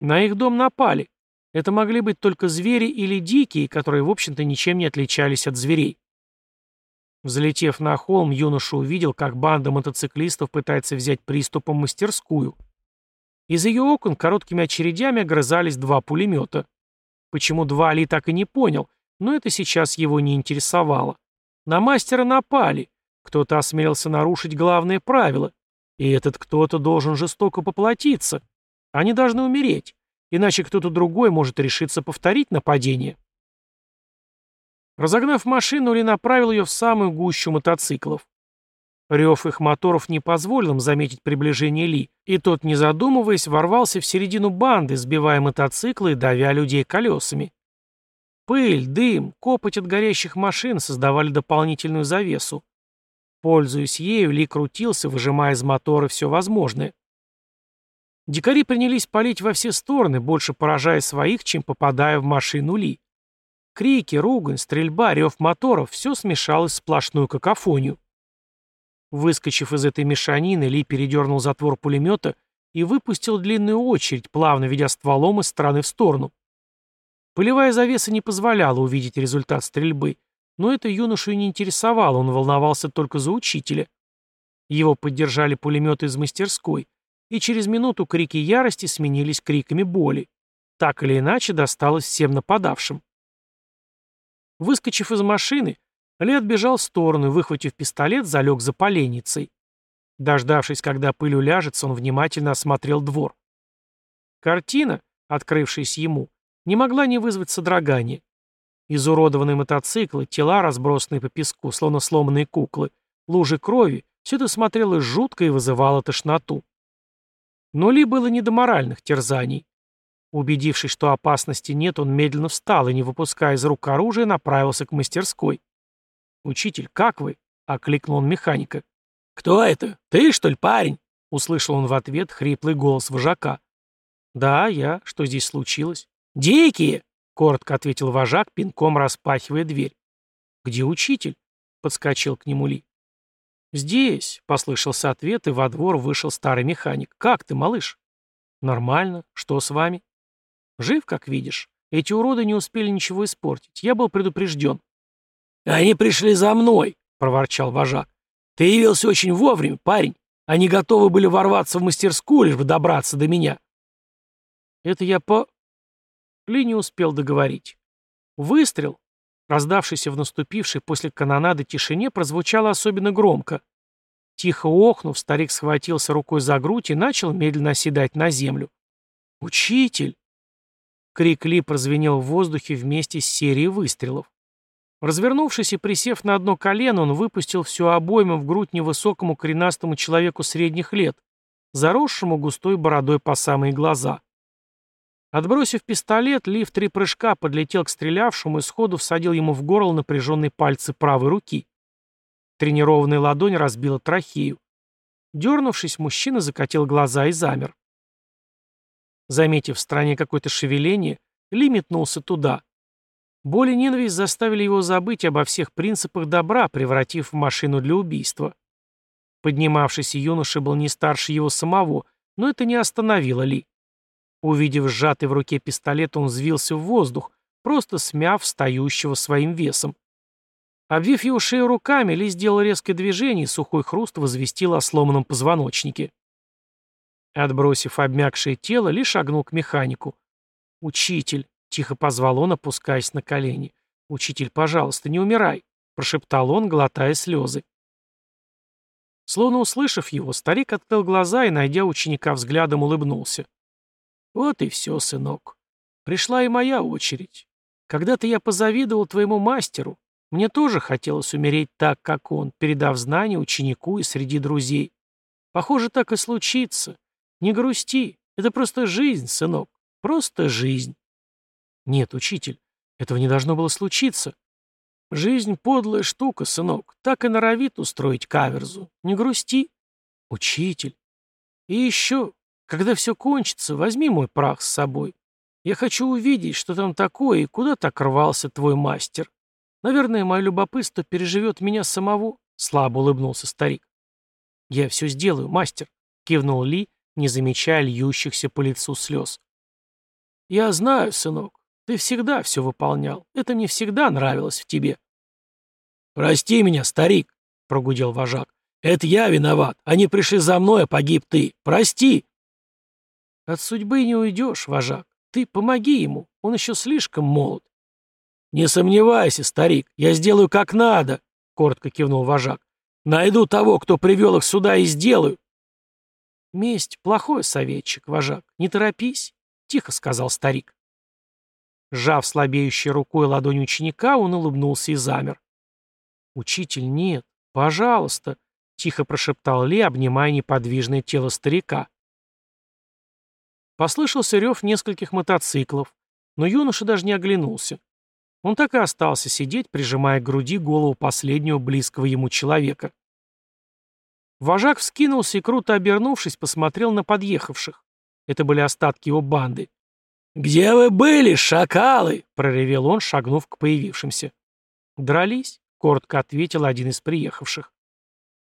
На их дом напали. Это могли быть только звери или дикие, которые, в общем-то, ничем не отличались от зверей. Взлетев на холм, юноша увидел, как банда мотоциклистов пытается взять приступом мастерскую. Из ее окон короткими очередями огрызались два пулемета. Почему два Али так и не понял, но это сейчас его не интересовало. На мастера напали. Кто-то осмелился нарушить главное правило. И этот кто-то должен жестоко поплатиться. Они должны умереть, иначе кто-то другой может решиться повторить нападение. Разогнав машину, Ли направил ее в самую гущу мотоциклов. Рев их моторов не позволил им заметить приближение Ли, и тот, не задумываясь, ворвался в середину банды, сбивая мотоциклы и давя людей колесами. Пыль, дым, копоть от горящих машин создавали дополнительную завесу. Пользуясь ею, Ли крутился, выжимая из мотора все возможное. Дикари принялись палить во все стороны, больше поражая своих, чем попадая в машину Ли. Крики, ругань, стрельба, рев моторов — все смешалось в сплошную какофонию. Выскочив из этой мешанины, Ли передернул затвор пулемета и выпустил длинную очередь, плавно ведя стволом из стороны в сторону. Пылевая завеса не позволяла увидеть результат стрельбы, но это юношу и не интересовало, он волновался только за учителя. Его поддержали пулеметы из мастерской, и через минуту крики ярости сменились криками боли. Так или иначе досталось всем нападавшим. Выскочив из машины, ли отбежал в сторону и, выхватив пистолет, залег за поленницей. Дождавшись, когда пыль уляжется, он внимательно осмотрел двор. Картина, открывшаяся ему, не могла не вызвать содрогания. Изуродованные мотоциклы, тела, разбросанные по песку, словно сломанные куклы, лужи крови — все это смотрелось жутко и вызывало тошноту. Но Ли было не до моральных терзаний. Убедившись, что опасности нет, он медленно встал и, не выпуская из рук оружия, направился к мастерской. «Учитель, как вы?» — окликнул он механика. «Кто это? Ты, что ли, парень?» — услышал он в ответ хриплый голос вожака. «Да, я. Что здесь случилось?» «Дикие!» — коротко ответил вожак, пинком распахивая дверь. «Где учитель?» — подскочил к нему Ли. «Здесь», — послышался ответ, и во двор вышел старый механик. «Как ты, малыш?» «Нормально. Что с вами?» «Жив, как видишь. Эти уроды не успели ничего испортить. Я был предупрежден». «Они пришли за мной», — проворчал вожак. «Ты явился очень вовремя, парень. Они готовы были ворваться в мастерскую, лишь бы добраться до меня». «Это я по...» Ли не успел договорить. Выстрел, раздавшийся в наступившей после канонады тишине, прозвучал особенно громко. Тихо охнув, старик схватился рукой за грудь и начал медленно оседать на землю. «Учитель!» Крик Ли прозвенел в воздухе вместе с серией выстрелов. Развернувшись и присев на одно колено, он выпустил всю обойму в грудь невысокому коренастому человеку средних лет, заросшему густой бородой по самые глаза. Отбросив пистолет, Ли в три прыжка подлетел к стрелявшему и сходу всадил ему в горло напряженные пальцы правой руки. Тренированная ладонь разбила трахею. Дернувшись, мужчина закатил глаза и замер. Заметив в стране какое-то шевеление, Ли метнулся туда. Боль и ненависть заставили его забыть обо всех принципах добра, превратив в машину для убийства. Поднимавшийся юноша был не старше его самого, но это не остановило Ли. Увидев сжатый в руке пистолет, он взвился в воздух, просто смяв встающего своим весом. Обвив его шею руками, Ли сделал резкое движение, и сухой хруст возвестил о сломанном позвоночнике. Отбросив обмякшее тело, Ли шагнул к механику. «Учитель», — тихо позвал он, опускаясь на колени. «Учитель, пожалуйста, не умирай», — прошептал он, глотая слезы. Словно услышав его, старик открыл глаза и, найдя ученика взглядом, улыбнулся. «Вот и все, сынок. Пришла и моя очередь. Когда-то я позавидовал твоему мастеру. Мне тоже хотелось умереть так, как он, передав знания ученику и среди друзей. Похоже, так и случится. Не грусти. Это просто жизнь, сынок. Просто жизнь. Нет, учитель, этого не должно было случиться. Жизнь — подлая штука, сынок. Так и норовит устроить каверзу. Не грусти. Учитель. И еще, когда все кончится, возьми мой прах с собой. Я хочу увидеть, что там такое и куда так рвался твой мастер. Наверное, мое любопытство переживет меня самого, — слабо улыбнулся старик. Я все сделаю, мастер, — кивнул Ли, не замечая льющихся по лицу слез. Я знаю, сынок, ты всегда все выполнял. Это мне всегда нравилось в тебе. «Прости меня, старик», — прогудел вожак. «Это я виноват. Они пришли за мной, а погиб ты. Прости». «От судьбы не уйдешь, вожак. Ты помоги ему. Он еще слишком молод». «Не сомневайся, старик. Я сделаю как надо», — коротко кивнул вожак. «Найду того, кто привел их сюда, и сделаю». «Месть — плохой советчик, вожак. Не торопись», — тихо сказал старик. Сжав слабеющей рукой ладонь ученика, он улыбнулся и замер. «Учитель, нет, пожалуйста», — тихо прошептал Ли, обнимая неподвижное тело старика. Послышался рев нескольких мотоциклов, но юноша даже не оглянулся. Он так и остался сидеть, прижимая к груди голову последнего близкого ему человека. Вожак вскинулся и, круто обернувшись, посмотрел на подъехавших. Это были остатки его банды. «Где вы были, шакалы?» — проревел он, шагнув к появившимся. «Дрались?» — коротко ответил один из приехавших.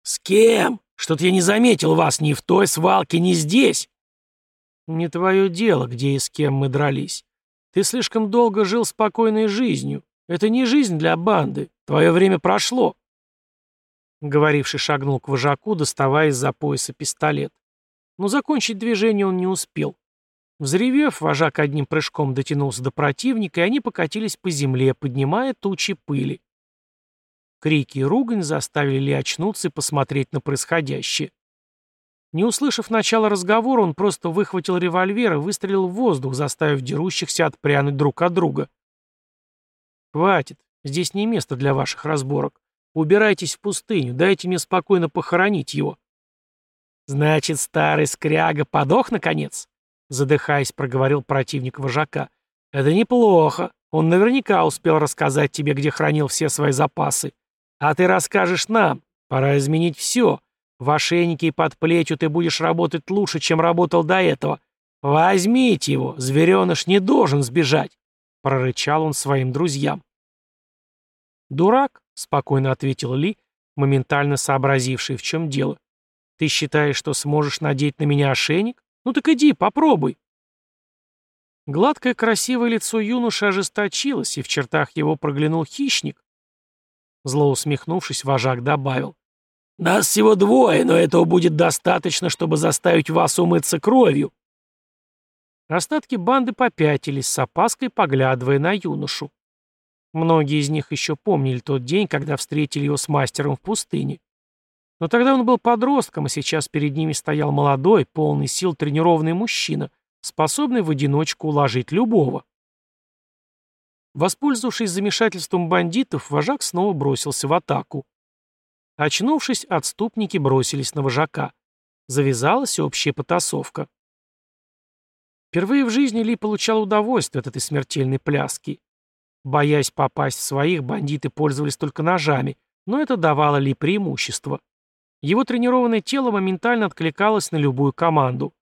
«С кем? Что-то я не заметил вас ни в той свалке, ни здесь». «Не твое дело, где и с кем мы дрались. Ты слишком долго жил спокойной жизнью. Это не жизнь для банды. Твое время прошло». Говоривший шагнул к вожаку, доставая из-за пояса пистолет. Но закончить движение он не успел. Взревев, вожак одним прыжком дотянулся до противника, и они покатились по земле, поднимая тучи пыли. Крики и ругань заставили Ли очнуться и посмотреть на происходящее. Не услышав начала разговора, он просто выхватил револьвер и выстрелил в воздух, заставив дерущихся отпрянуть друг от друга. «Хватит, здесь не место для ваших разборок. Убирайтесь в пустыню, дайте мне спокойно похоронить его». «Значит, старый скряга подох, наконец?» Задыхаясь, проговорил противник вожака. «Это неплохо. Он наверняка успел рассказать тебе, где хранил все свои запасы. А ты расскажешь нам. Пора изменить все. В ошейнике и под плетью ты будешь работать лучше, чем работал до этого. Возьмите его, звереныш не должен сбежать», — прорычал он своим друзьям. «Дурак», — спокойно ответил Ли, моментально сообразивший, в чем дело. «Ты считаешь, что сможешь надеть на меня ошейник? Ну так иди, попробуй. Гладкое красивое лицо юноши ожесточилось, и в чертах его проглянул хищник. Зло усмехнувшись, вожак добавил. «Нас всего двое, но этого будет достаточно, чтобы заставить вас умыться кровью». Остатки банды попятились, с опаской поглядывая на юношу. Многие из них еще помнили тот день, когда встретили его с мастером в пустыне. Но тогда он был подростком, а сейчас перед ними стоял молодой, полный сил тренированный мужчина, способный в одиночку уложить любого. Воспользовавшись замешательством бандитов, вожак снова бросился в атаку. Очнувшись, отступники бросились на вожака. Завязалась общая потасовка. Впервые в жизни Ли получал удовольствие от этой смертельной пляски. Боясь попасть в своих, бандиты пользовались только ножами, но это давало Ли преимущество. Его тренированное тело моментально откликалось на любую команду.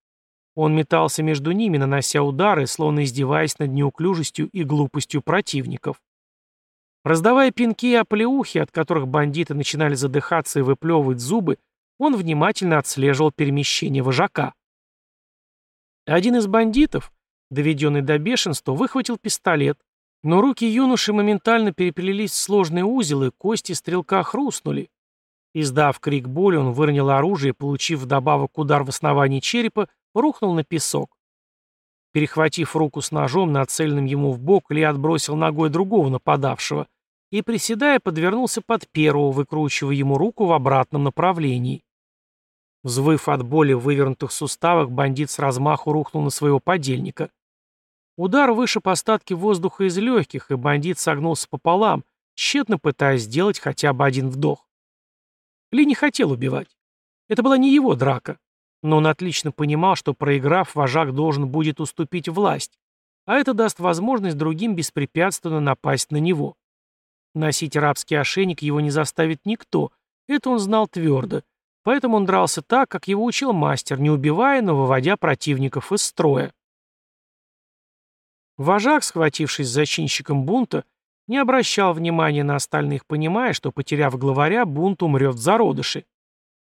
Он метался между ними, нанося удары, словно издеваясь над неуклюжестью и глупостью противников. Раздавая пинки и оплеухи, от которых бандиты начинали задыхаться и выплевывать зубы, он внимательно отслеживал перемещение вожака. Один из бандитов, доведенный до бешенства, выхватил пистолет, но руки юноши моментально переплелись в сложный узел, и кости стрелка хрустнули. Издав крик боли, он выронил оружие получив вдобавок удар в основании черепа, рухнул на песок. Перехватив руку с ножом, нацеленным ему в бок, Ли отбросил ногой другого нападавшего и, приседая, подвернулся под первого, выкручивая ему руку в обратном направлении. Взвыв от боли в вывернутых суставах, бандит с размаху рухнул на своего подельника. Удар вышиб остатки воздуха из легких, и бандит согнулся пополам, тщетно пытаясь сделать хотя бы один вдох. Ли не хотел убивать. Это была не его драка. Но он отлично понимал, что проиграв, вожак должен будет уступить власть, а это даст возможность другим беспрепятственно напасть на него. Носить рабский ошейник его не заставит никто, это он знал твердо, поэтому он дрался так, как его учил мастер, не убивая, но выводя противников из строя. Вожак, схватившись с зачинщиком бунта, не обращал внимания на остальных, понимая, что, потеряв главаря, бунт умрет в зародыше.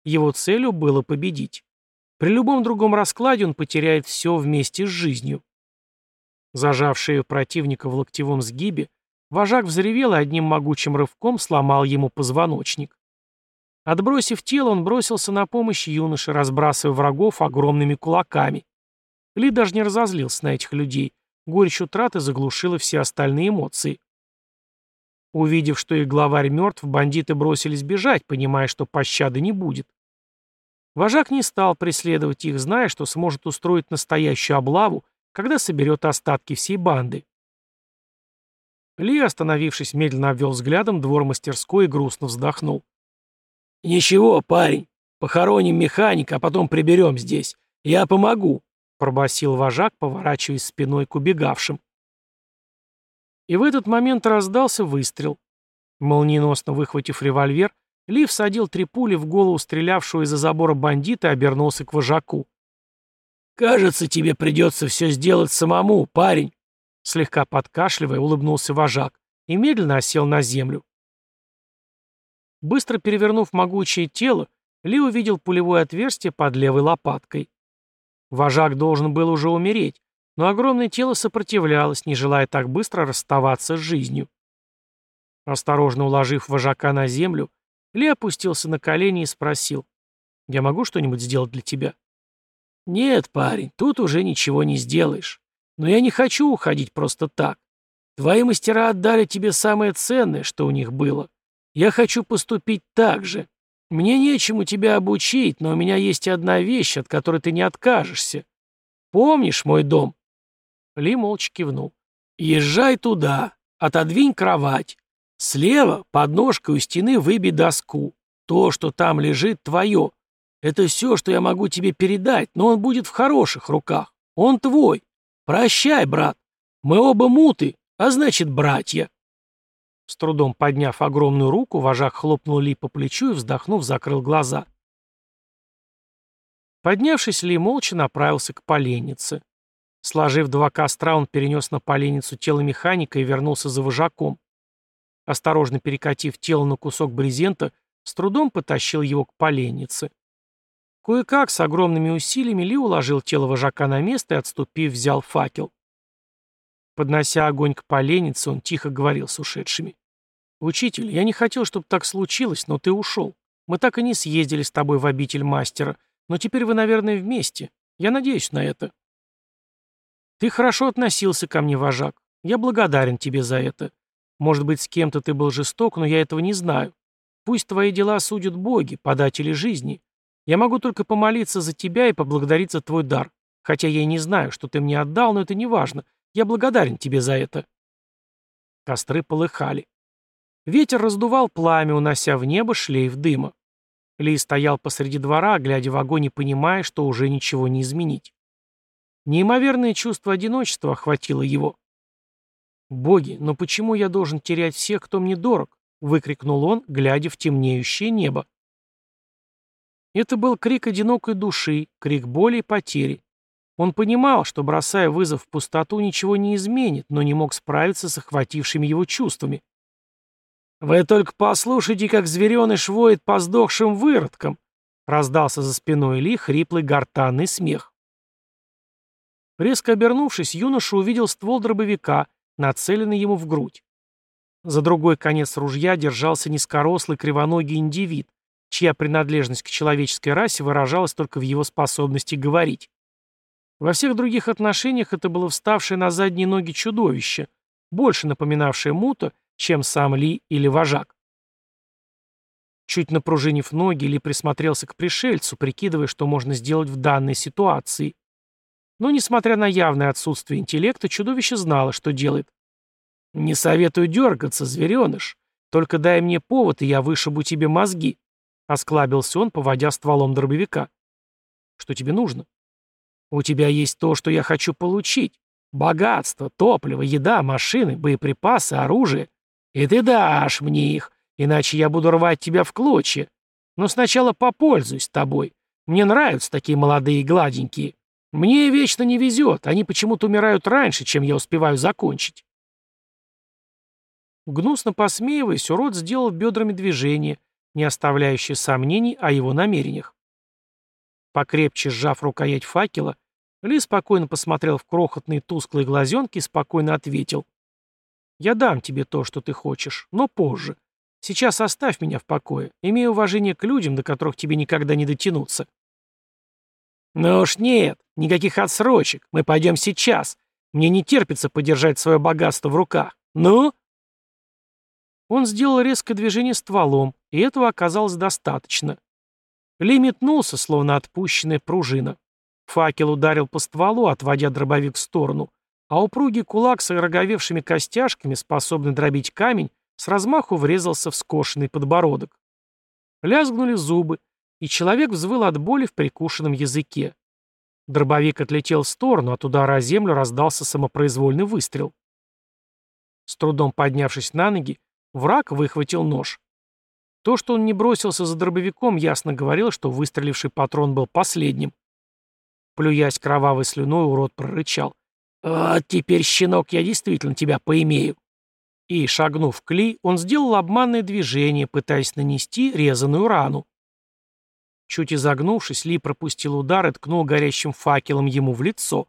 Его целью было победить. При любом другом раскладе он потеряет все вместе с жизнью. Зажав шею противника в локтевом сгибе, вожак взревел и одним могучим рывком сломал ему позвоночник. Отбросив тело, он бросился на помощь юноше, разбрасывая врагов огромными кулаками. Ли даже не разозлился на этих людей. Горечь утраты заглушила все остальные эмоции. Увидев, что их главарь мертв, бандиты бросились бежать, понимая, что пощады не будет. Вожак не стал преследовать их, зная, что сможет устроить настоящую облаву, когда соберет остатки всей банды. Ли, остановившись, медленно обвел взглядом двор мастерской и грустно вздохнул. «Ничего, парень, похороним механика, а потом приберем здесь. Я помогу», — пробасил вожак, поворачиваясь спиной к убегавшим. И в этот момент раздался выстрел. Молниеносно выхватив револьвер, Ли всадил три пули в голову стрелявшего из-за забора бандита и обернулся к вожаку. «Кажется, тебе придется все сделать самому, парень», слегка подкашливая, улыбнулся вожак и медленно осел на землю. Быстро перевернув могучее тело, Ли увидел пулевое отверстие под левой лопаткой. Вожак должен был уже умереть, но огромное тело сопротивлялось, не желая так быстро расставаться с жизнью. Осторожно уложив вожака на землю, Ли опустился на колени и спросил, «Я могу что-нибудь сделать для тебя?» «Нет, парень, тут уже ничего не сделаешь. Но я не хочу уходить просто так. Твои мастера отдали тебе самое ценное, что у них было. Я хочу поступить так же. Мне нечему тебя обучить, но у меня есть одна вещь, от которой ты не откажешься. Помнишь мой дом?» Ли молча кивнул. «Езжай туда, отодвинь кровать. Слева, под ножкой у стены, выбей доску. То, что там лежит, твое. Это все, что я могу тебе передать, но он будет в хороших руках. Он твой. Прощай, брат. Мы оба муты, а значит, братья. С трудом подняв огромную руку, вожак хлопнул Ли по плечу и, вздохнув, закрыл глаза. Поднявшись, Ли молча направился к поленнице. Сложив два костра, он перенес на поленницу тело механика и вернулся за вожаком. Осторожно перекатив тело на кусок брезента, с трудом потащил его к поленнице. Кое-как, с огромными усилиями, Ли уложил тело вожака на место и, отступив, взял факел. Поднося огонь к поленнице, он тихо говорил с ушедшими. «Учитель, я не хотел, чтобы так случилось, но ты ушел. Мы так и не съездили с тобой в обитель мастера, но теперь вы, наверное, вместе. Я надеюсь на это». «Ты хорошо относился ко мне, вожак. Я благодарен тебе за это. Может быть, с кем-то ты был жесток, но я этого не знаю. Пусть твои дела судят боги, податели жизни. Я могу только помолиться за тебя и поблагодарить за твой дар. Хотя я и не знаю, что ты мне отдал, но это не важно. Я благодарен тебе за это». Костры полыхали. Ветер раздувал пламя, унося в небо шлейф дыма. Ли стоял посреди двора, глядя в огонь и понимая, что уже ничего не изменить. Неимоверное чувство одиночества охватило его. «Боги, но почему я должен терять всех, кто мне дорог?» — выкрикнул он, глядя в темнеющее небо. Это был крик одинокой души, крик боли и потери. Он понимал, что, бросая вызов в пустоту, ничего не изменит, но не мог справиться с охватившими его чувствами. «Вы только послушайте, как звереныш воет по сдохшим выродкам!» раздался за спиной Ли хриплый гортанный смех. Резко обернувшись, юноша увидел ствол дробовика, нацеленный ему в грудь. За другой конец ружья держался низкорослый кривоногий индивид, чья принадлежность к человеческой расе выражалась только в его способности говорить. Во всех других отношениях это было вставшее на задние ноги чудовище, больше напоминавшее мута, чем сам Ли или вожак. Чуть напружинив ноги, Ли присмотрелся к пришельцу, прикидывая, что можно сделать в данной ситуации. Но, несмотря на явное отсутствие интеллекта, чудовище знало, что делает. «Не советую дергаться, звереныш. Только дай мне повод, и я вышибу тебе мозги», Осклабился он, поводя стволом дробовика. «Что тебе нужно?» «У тебя есть то, что я хочу получить. Богатство, топливо, еда, машины, боеприпасы, оружие. И ты дашь мне их, иначе я буду рвать тебя в клочья. Но сначала попользуюсь тобой. Мне нравятся такие молодые и гладенькие. Мне вечно не везет, они почему-то умирают раньше, чем я успеваю закончить». Гнусно посмеиваясь, урод сделал бедрами движение — не оставляющий сомнений о его намерениях. Покрепче сжав рукоять факела, Ли спокойно посмотрел в крохотные тусклые глазенки и спокойно ответил. «Я дам тебе то, что ты хочешь, но позже. Сейчас оставь меня в покое, имея уважение к людям, до которых тебе никогда не дотянуться». «Ну уж нет, никаких отсрочек, мы пойдем сейчас. Мне не терпится подержать свое богатство в руках. Ну?» Он сделал резкое движение стволом, и этого оказалось достаточно. Ли метнулся, словно отпущенная пружина. Факел ударил по стволу, отводя дробовик в сторону, а упругий кулак с роговевшими костяшками, способный дробить камень, с размаху врезался в скошенный подбородок. Лязгнули зубы, и человек взвыл от боли в прикушенном языке. Дробовик отлетел в сторону, от удара о землю раздался самопроизвольный выстрел. С трудом поднявшись на ноги, враг выхватил нож. То, что он не бросился за дробовиком, ясно говорило, что выстреливший патрон был последним. Плюясь кровавой слюной, урод прорычал. «Вот теперь, щенок, я действительно тебя поимею». И, шагнув к Ли, он сделал обманное движение, пытаясь нанести резаную рану. Чуть изогнувшись, Ли пропустил удар и ткнул горящим факелом ему в лицо.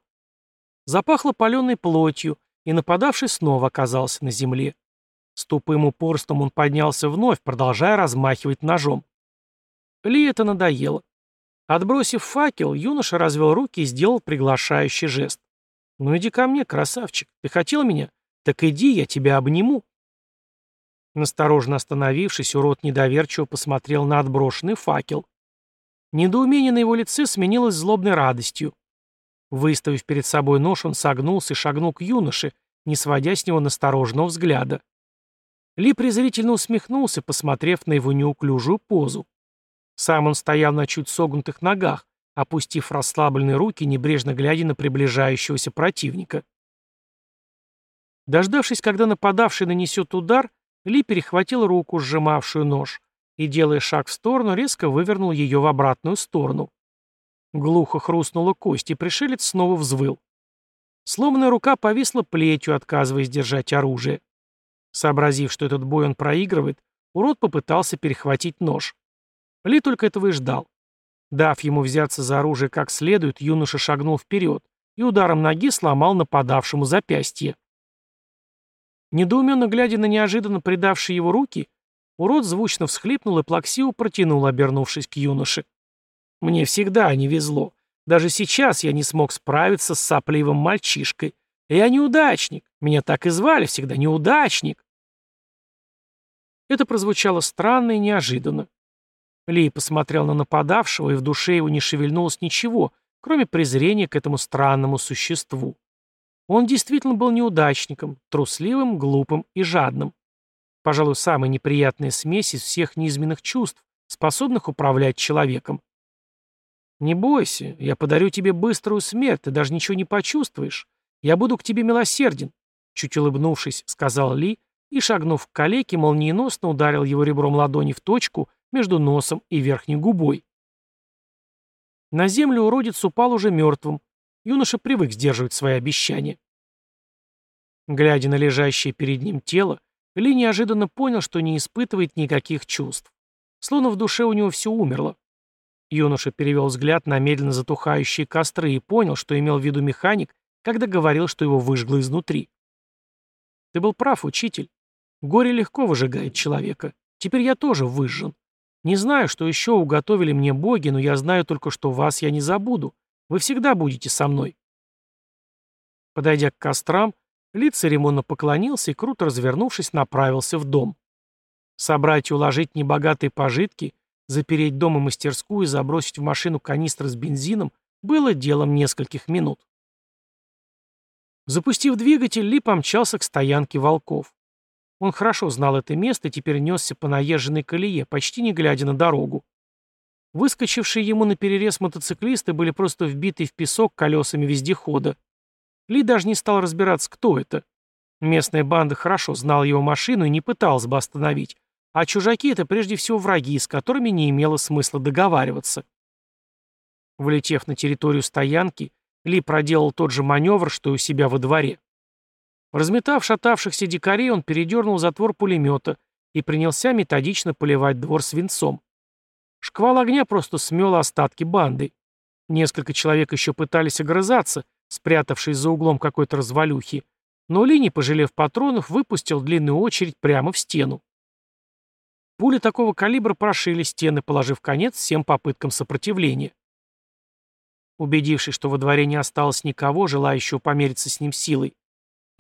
Запахло паленой плотью, и нападавший снова оказался на земле. С тупым упорством он поднялся вновь, продолжая размахивать ножом. Ли это надоело. Отбросив факел, юноша развел руки и сделал приглашающий жест. «Ну иди ко мне, красавчик. Ты хотел меня? Так иди, я тебя обниму». Настороженно остановившись, урод недоверчиво посмотрел на отброшенный факел. Недоумение на его лице сменилось злобной радостью. Выставив перед собой нож, он согнулся и шагнул к юноше, не сводя с него настороженного взгляда. Ли презрительно усмехнулся, посмотрев на его неуклюжую позу. Сам он стоял на чуть согнутых ногах, опустив расслабленные руки, небрежно глядя на приближающегося противника. Дождавшись, когда нападавший нанесет удар, Ли перехватил руку, сжимавшую нож, и, делая шаг в сторону, резко вывернул ее в обратную сторону. Глухо хрустнула кость, и пришелец снова взвыл. Сломанная рука повисла плетью, отказываясь держать оружие. Сообразив, что этот бой он проигрывает, урод попытался перехватить нож. Ли только этого и ждал. Дав ему взяться за оружие как следует, юноша шагнул вперед и ударом ноги сломал нападавшему запястье. Недоуменно глядя на неожиданно предавшие его руки, урод звучно всхлипнул и плаксиво протянул, обернувшись к юноше. «Мне всегда не везло. Даже сейчас я не смог справиться с сопливым мальчишкой. Я неудачник. Меня так и звали всегда, неудачник. Это прозвучало странно и неожиданно. Ли посмотрел на нападавшего, и в душе его не шевельнулось ничего, кроме презрения к этому странному существу. Он действительно был неудачником, трусливым, глупым и жадным. Пожалуй, самая неприятная смесь из всех низменных чувств, способных управлять человеком. «Не бойся, я подарю тебе быструю смерть, ты даже ничего не почувствуешь. Я буду к тебе милосерден», — чуть улыбнувшись, сказал Ли, и, шагнув к калеке, молниеносно ударил его ребром ладони в точку между носом и верхней губой. На землю уродец упал уже мертвым. Юноша привык сдерживать свои обещания. Глядя на лежащее перед ним тело, Ли неожиданно понял, что не испытывает никаких чувств. Словно в душе у него все умерло. Юноша перевел взгляд на медленно затухающие костры и понял, что имел в виду механик, когда говорил, что его выжгло изнутри. Ты был прав, учитель. Горе легко выжигает человека. Теперь я тоже выжжен. Не знаю, что еще уготовили мне боги, но я знаю только, что вас я не забуду. Вы всегда будете со мной. Подойдя к кострам, Ли церемонно поклонился и, круто развернувшись, направился в дом. Собрать и уложить небогатые пожитки, запереть дом и мастерскую и забросить в машину канистры с бензином было делом нескольких минут. Запустив двигатель, Ли помчался к стоянке волков. Он хорошо знал это место и теперь несся по наезженной колее, почти не глядя на дорогу. Выскочившие ему на перерез мотоциклисты были просто вбиты в песок колесами вездехода. Ли даже не стал разбираться, кто это. Местная банда хорошо знала его машину и не пыталась бы остановить, а чужаки — это прежде всего враги, с которыми не имело смысла договариваться. Влетев на территорию стоянки, ли проделал тот же маневр, что и у себя во дворе. Разметав шатавшихся дикарей, он передернул затвор пулемета и принялся методично поливать двор свинцом. Шквал огня просто смел остатки банды. Несколько человек еще пытались огрызаться, спрятавшись за углом какой-то развалюхи, но Ли, пожалев патронов, выпустил длинную очередь прямо в стену. Пули такого калибра прошили стены, положив конец всем попыткам сопротивления. Убедившись, что во дворе не осталось никого, желающего помериться с ним силой,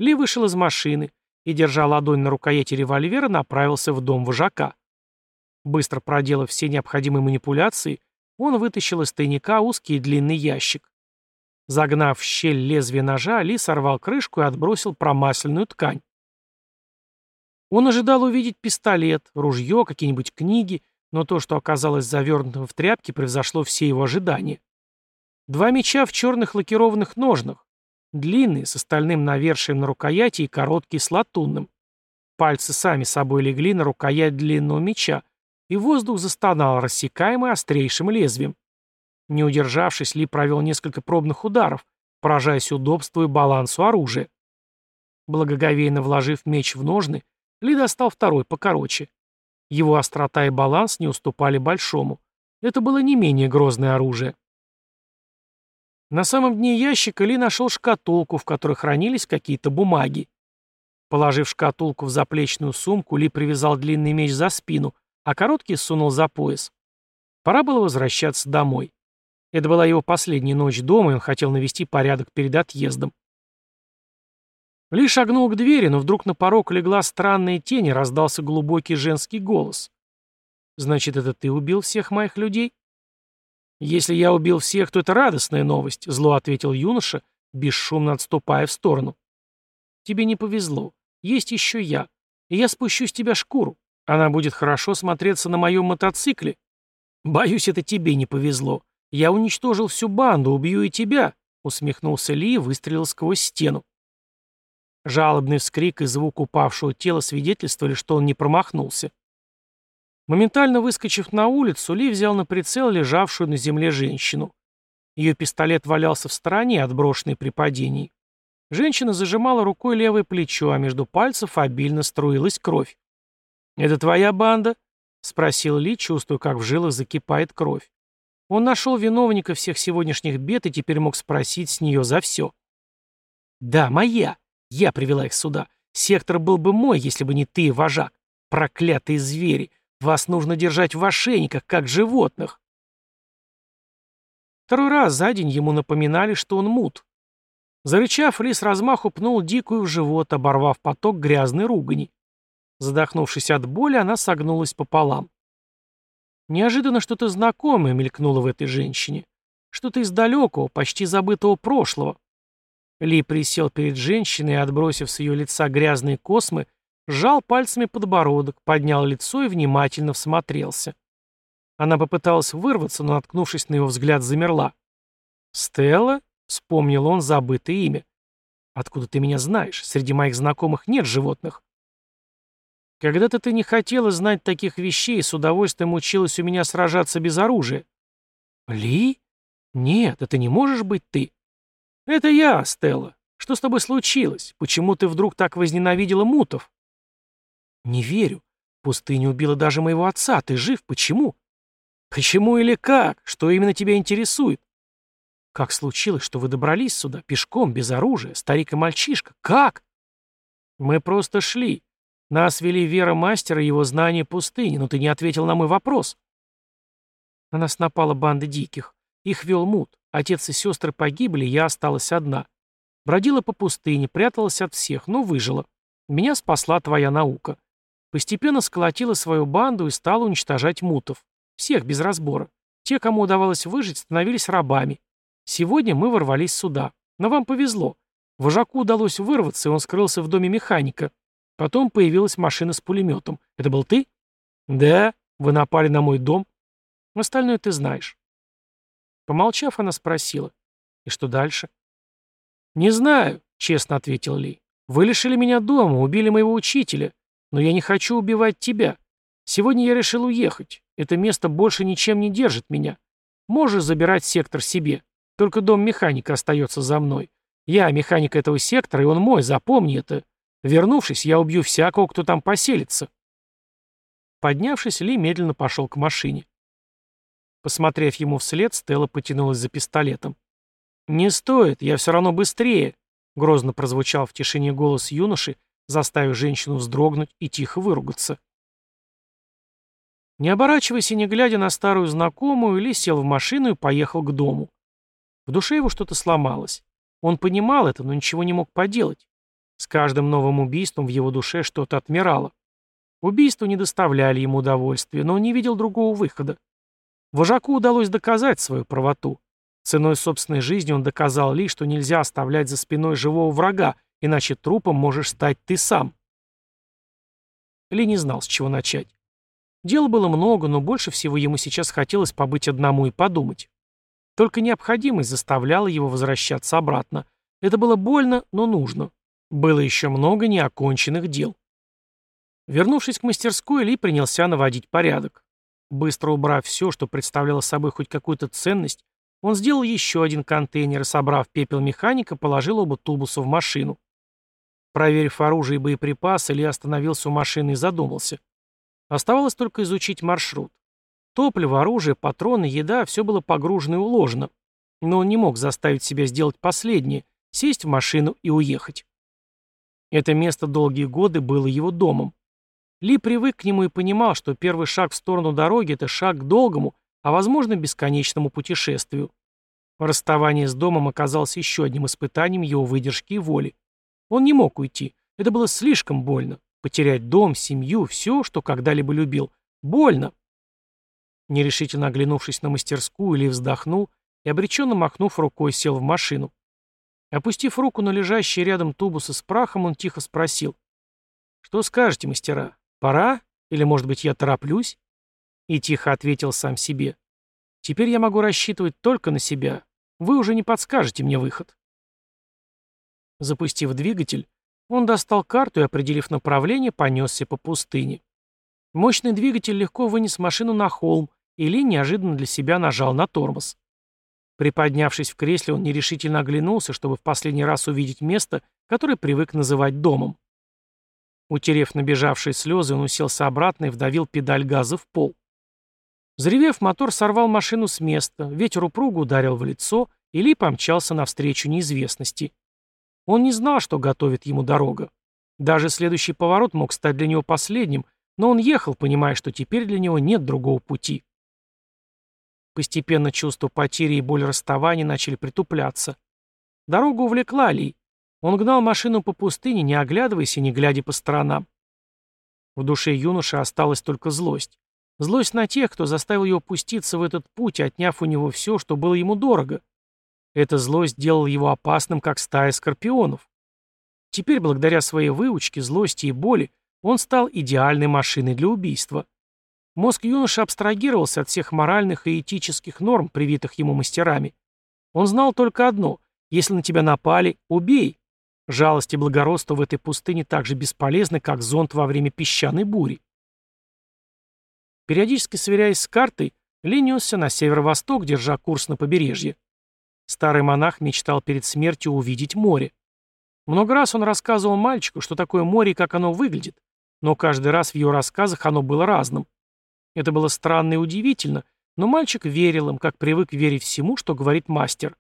Ли вышел из машины и, держа ладонь на рукояти револьвера, направился в дом вожака. Быстро проделав все необходимые манипуляции, он вытащил из тайника узкий и длинный ящик. Загнав в щель лезвие ножа, Ли сорвал крышку и отбросил промасленную ткань. Он ожидал увидеть пистолет, ружье, какие-нибудь книги, но то, что оказалось завернутым в тряпки, превзошло все его ожидания. Два меча в черных лакированных ножнах, длинные, с остальным навершием на рукояти и короткие с латунным. Пальцы сами собой легли на рукоять длинного меча, и воздух застонал, рассекаемый острейшим лезвием. Не удержавшись, Ли провел несколько пробных ударов, поражаясь удобству и балансу оружия. Благоговейно вложив меч в ножны, ли достал второй, покороче. Его острота и баланс не уступали большому. Это было не менее грозное оружие. На самом дне ящика Ли нашел шкатулку, в которой хранились какие-то бумаги. Положив шкатулку в заплечную сумку, Ли привязал длинный меч за спину, а короткий сунул за пояс. Пора было возвращаться домой. Это была его последняя ночь дома, и он хотел навести порядок перед отъездом. Ли шагнул к двери, но вдруг на порог легла странная тень и раздался глубокий женский голос. «Значит, это ты убил всех моих людей?» «Если я убил всех, то это радостная новость», — зло ответил юноша, бесшумно отступая в сторону. «Тебе не повезло. Есть еще я. И я спущу с тебя шкуру. Она будет хорошо смотреться на моем мотоцикле. Боюсь, это тебе не повезло. Я уничтожил всю банду, убью и тебя», — усмехнулся Ли и выстрелил сквозь стену. Жалобный вскрик и звук упавшего тела свидетельствовали, что он не промахнулся. Моментально выскочив на улицу, Ли взял на прицел лежавшую на земле женщину. Ее пистолет валялся в стороне, отброшенный при падении. Женщина зажимала рукой левое плечо, а между пальцев обильно струилась кровь. «Это твоя банда?» — спросил Ли, чувствуя, как в жилах закипает кровь. Он нашел виновника всех сегодняшних бед и теперь мог спросить с нее за все. «Да, моя!» Я привела их сюда. Сектор был бы мой, если бы не ты, вожак. Проклятые звери. Вас нужно держать в ошейниках, как животных. Второй раз за день ему напоминали, что он мут. Зарычав, лис размаху пнул дикую в живот, оборвав поток грязной ругани. Задохнувшись от боли, она согнулась пополам. Неожиданно что-то знакомое мелькнуло в этой женщине. Что-то из далекого, почти забытого прошлого. Ли присел перед женщиной отбросив с ее лица грязные космы, сжал пальцами подбородок, поднял лицо и внимательно всмотрелся. Она попыталась вырваться, но, наткнувшись на его взгляд, замерла. «Стелла?» — вспомнил он забытое имя. «Откуда ты меня знаешь? Среди моих знакомых нет животных». «Когда-то ты не хотела знать таких вещей и с удовольствием училась у меня сражаться без оружия». «Ли? Нет, это не можешь быть ты». «Это я, Стелла. Что с тобой случилось? Почему ты вдруг так возненавидела мутов?» «Не верю. Пустыня убила даже моего отца. Ты жив. Почему?» «Почему или как? Что именно тебя интересует?» «Как случилось, что вы добрались сюда, пешком, без оружия, старик и мальчишка? Как?» «Мы просто шли. Нас вели вера мастера и его знания пустыни, но ты не ответил на мой вопрос». На нас напала банда диких. Их вел мут. Отец и сестры погибли, я осталась одна. Бродила по пустыне, пряталась от всех, но выжила. Меня спасла твоя наука. Постепенно сколотила свою банду и стала уничтожать мутов. Всех без разбора. Те, кому удавалось выжить, становились рабами. Сегодня мы ворвались сюда. Но вам повезло. Вожаку удалось вырваться, и он скрылся в доме механика. Потом появилась машина с пулеметом. Это был ты? Да, вы напали на мой дом. Остальное ты знаешь. Помолчав, она спросила. «И что дальше?» «Не знаю», — честно ответил Ли. «Вы лишили меня дома, убили моего учителя. Но я не хочу убивать тебя. Сегодня я решил уехать. Это место больше ничем не держит меня. Можешь забирать сектор себе. Только дом механика остается за мной. Я механик этого сектора, и он мой, запомни это. Вернувшись, я убью всякого, кто там поселится». Поднявшись, Ли медленно пошел к машине. Посмотрев ему вслед, Стелла потянулась за пистолетом. «Не стоит, я все равно быстрее», — грозно прозвучал в тишине голос юноши, заставив женщину вздрогнуть и тихо выругаться. Не оборачиваясь и не глядя на старую знакомую, Ли сел в машину и поехал к дому. В душе его что-то сломалось. Он понимал это, но ничего не мог поделать. С каждым новым убийством в его душе что-то отмирало. Убийства не доставляли ему удовольствия, но он не видел другого выхода. Вожаку удалось доказать свою правоту. Ценой собственной жизни он доказал Ли, что нельзя оставлять за спиной живого врага, иначе трупом можешь стать ты сам. Ли не знал, с чего начать. Дел было много, но больше всего ему сейчас хотелось побыть одному и подумать. Только необходимость заставляла его возвращаться обратно. Это было больно, но нужно. Было еще много неоконченных дел. Вернувшись к мастерской, Ли принялся наводить порядок. Быстро убрав все, что представляло собой хоть какую-то ценность, он сделал еще один контейнер и, собрав пепел механика, положил оба тубуса в машину. Проверив оружие и боеприпасы, Ли остановился у машины и задумался. Оставалось только изучить маршрут. Топливо, оружие, патроны, еда – все было погружено и уложено. Но он не мог заставить себя сделать последнее – сесть в машину и уехать. Это место долгие годы было его домом. Ли привык к нему и понимал, что первый шаг в сторону дороги – это шаг к долгому, а возможно бесконечному путешествию. Расставание с домом оказалось еще одним испытанием его выдержки и воли. Он не мог уйти. Это было слишком больно. Потерять дом, семью, все, что когда-либо любил. Больно. Нерешительно оглянувшись на мастерскую, Ли вздохнул и, обреченно махнув рукой, сел в машину. Опустив руку на лежащий рядом тубусы с прахом, он тихо спросил. «Что скажете, мастера? «Пора? Или, может быть, я тороплюсь?» И тихо ответил сам себе. «Теперь я могу рассчитывать только на себя. Вы уже не подскажете мне выход». Запустив двигатель, он достал карту и, определив направление, понесся по пустыне. Мощный двигатель легко вынес машину на холм, и Ли неожиданно для себя нажал на тормоз. Приподнявшись в кресле, он нерешительно оглянулся, чтобы в последний раз увидеть место, которое привык называть домом. Утерев набежавшие слезы, он уселся обратно и вдавил педаль газа в пол. Заревев, мотор сорвал машину с места, ветер упруго ударил в лицо, и Ли помчался навстречу неизвестности. Он не знал, что готовит ему дорога. Даже следующий поворот мог стать для него последним, но он ехал, понимая, что теперь для него нет другого пути. Постепенно чувство потери и боль расставания начали притупляться. Дорога увлекла Ли, он гнал машину по пустыне, не оглядываясь и не глядя по сторонам. В душе юноши осталась только злость. Злость на тех, кто заставил его пуститься в этот путь, отняв у него все, что было ему дорого. Эта злость делала его опасным, как стая скорпионов. Теперь, благодаря своей выучке, злости и боли, он стал идеальной машиной для убийства. Мозг юноши абстрагировался от всех моральных и этических норм, привитых ему мастерами. Он знал только одно – если на тебя напали, убей, Жалость и благородство в этой пустыне так же бесполезны, как зонт во время песчаной бури. Периодически сверяясь с картой, Ли на северо-восток, держа курс на побережье. Старый монах мечтал перед смертью увидеть море. Много раз он рассказывал мальчику, что такое море и как оно выглядит, но каждый раз в его рассказах оно было разным. Это было странно и удивительно, но мальчик верил им, как привык верить всему, что говорит мастер.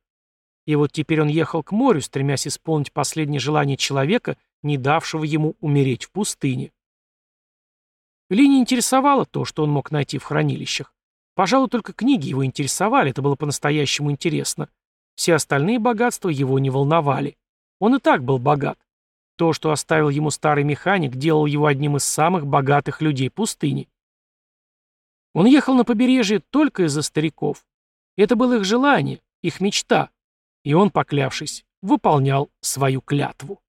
И вот теперь он ехал к морю, стремясь исполнить последнее желание человека, не давшего ему умереть в пустыне. Ли не интересовало то, что он мог найти в хранилищах. Пожалуй, только книги его интересовали, это было по-настоящему интересно. Все остальные богатства его не волновали. Он и так был богат. То, что оставил ему старый механик, делал его одним из самых богатых людей пустыни. Он ехал на побережье только из-за стариков. Это было их желание, их мечта, и он, поклявшись, выполнял свою клятву.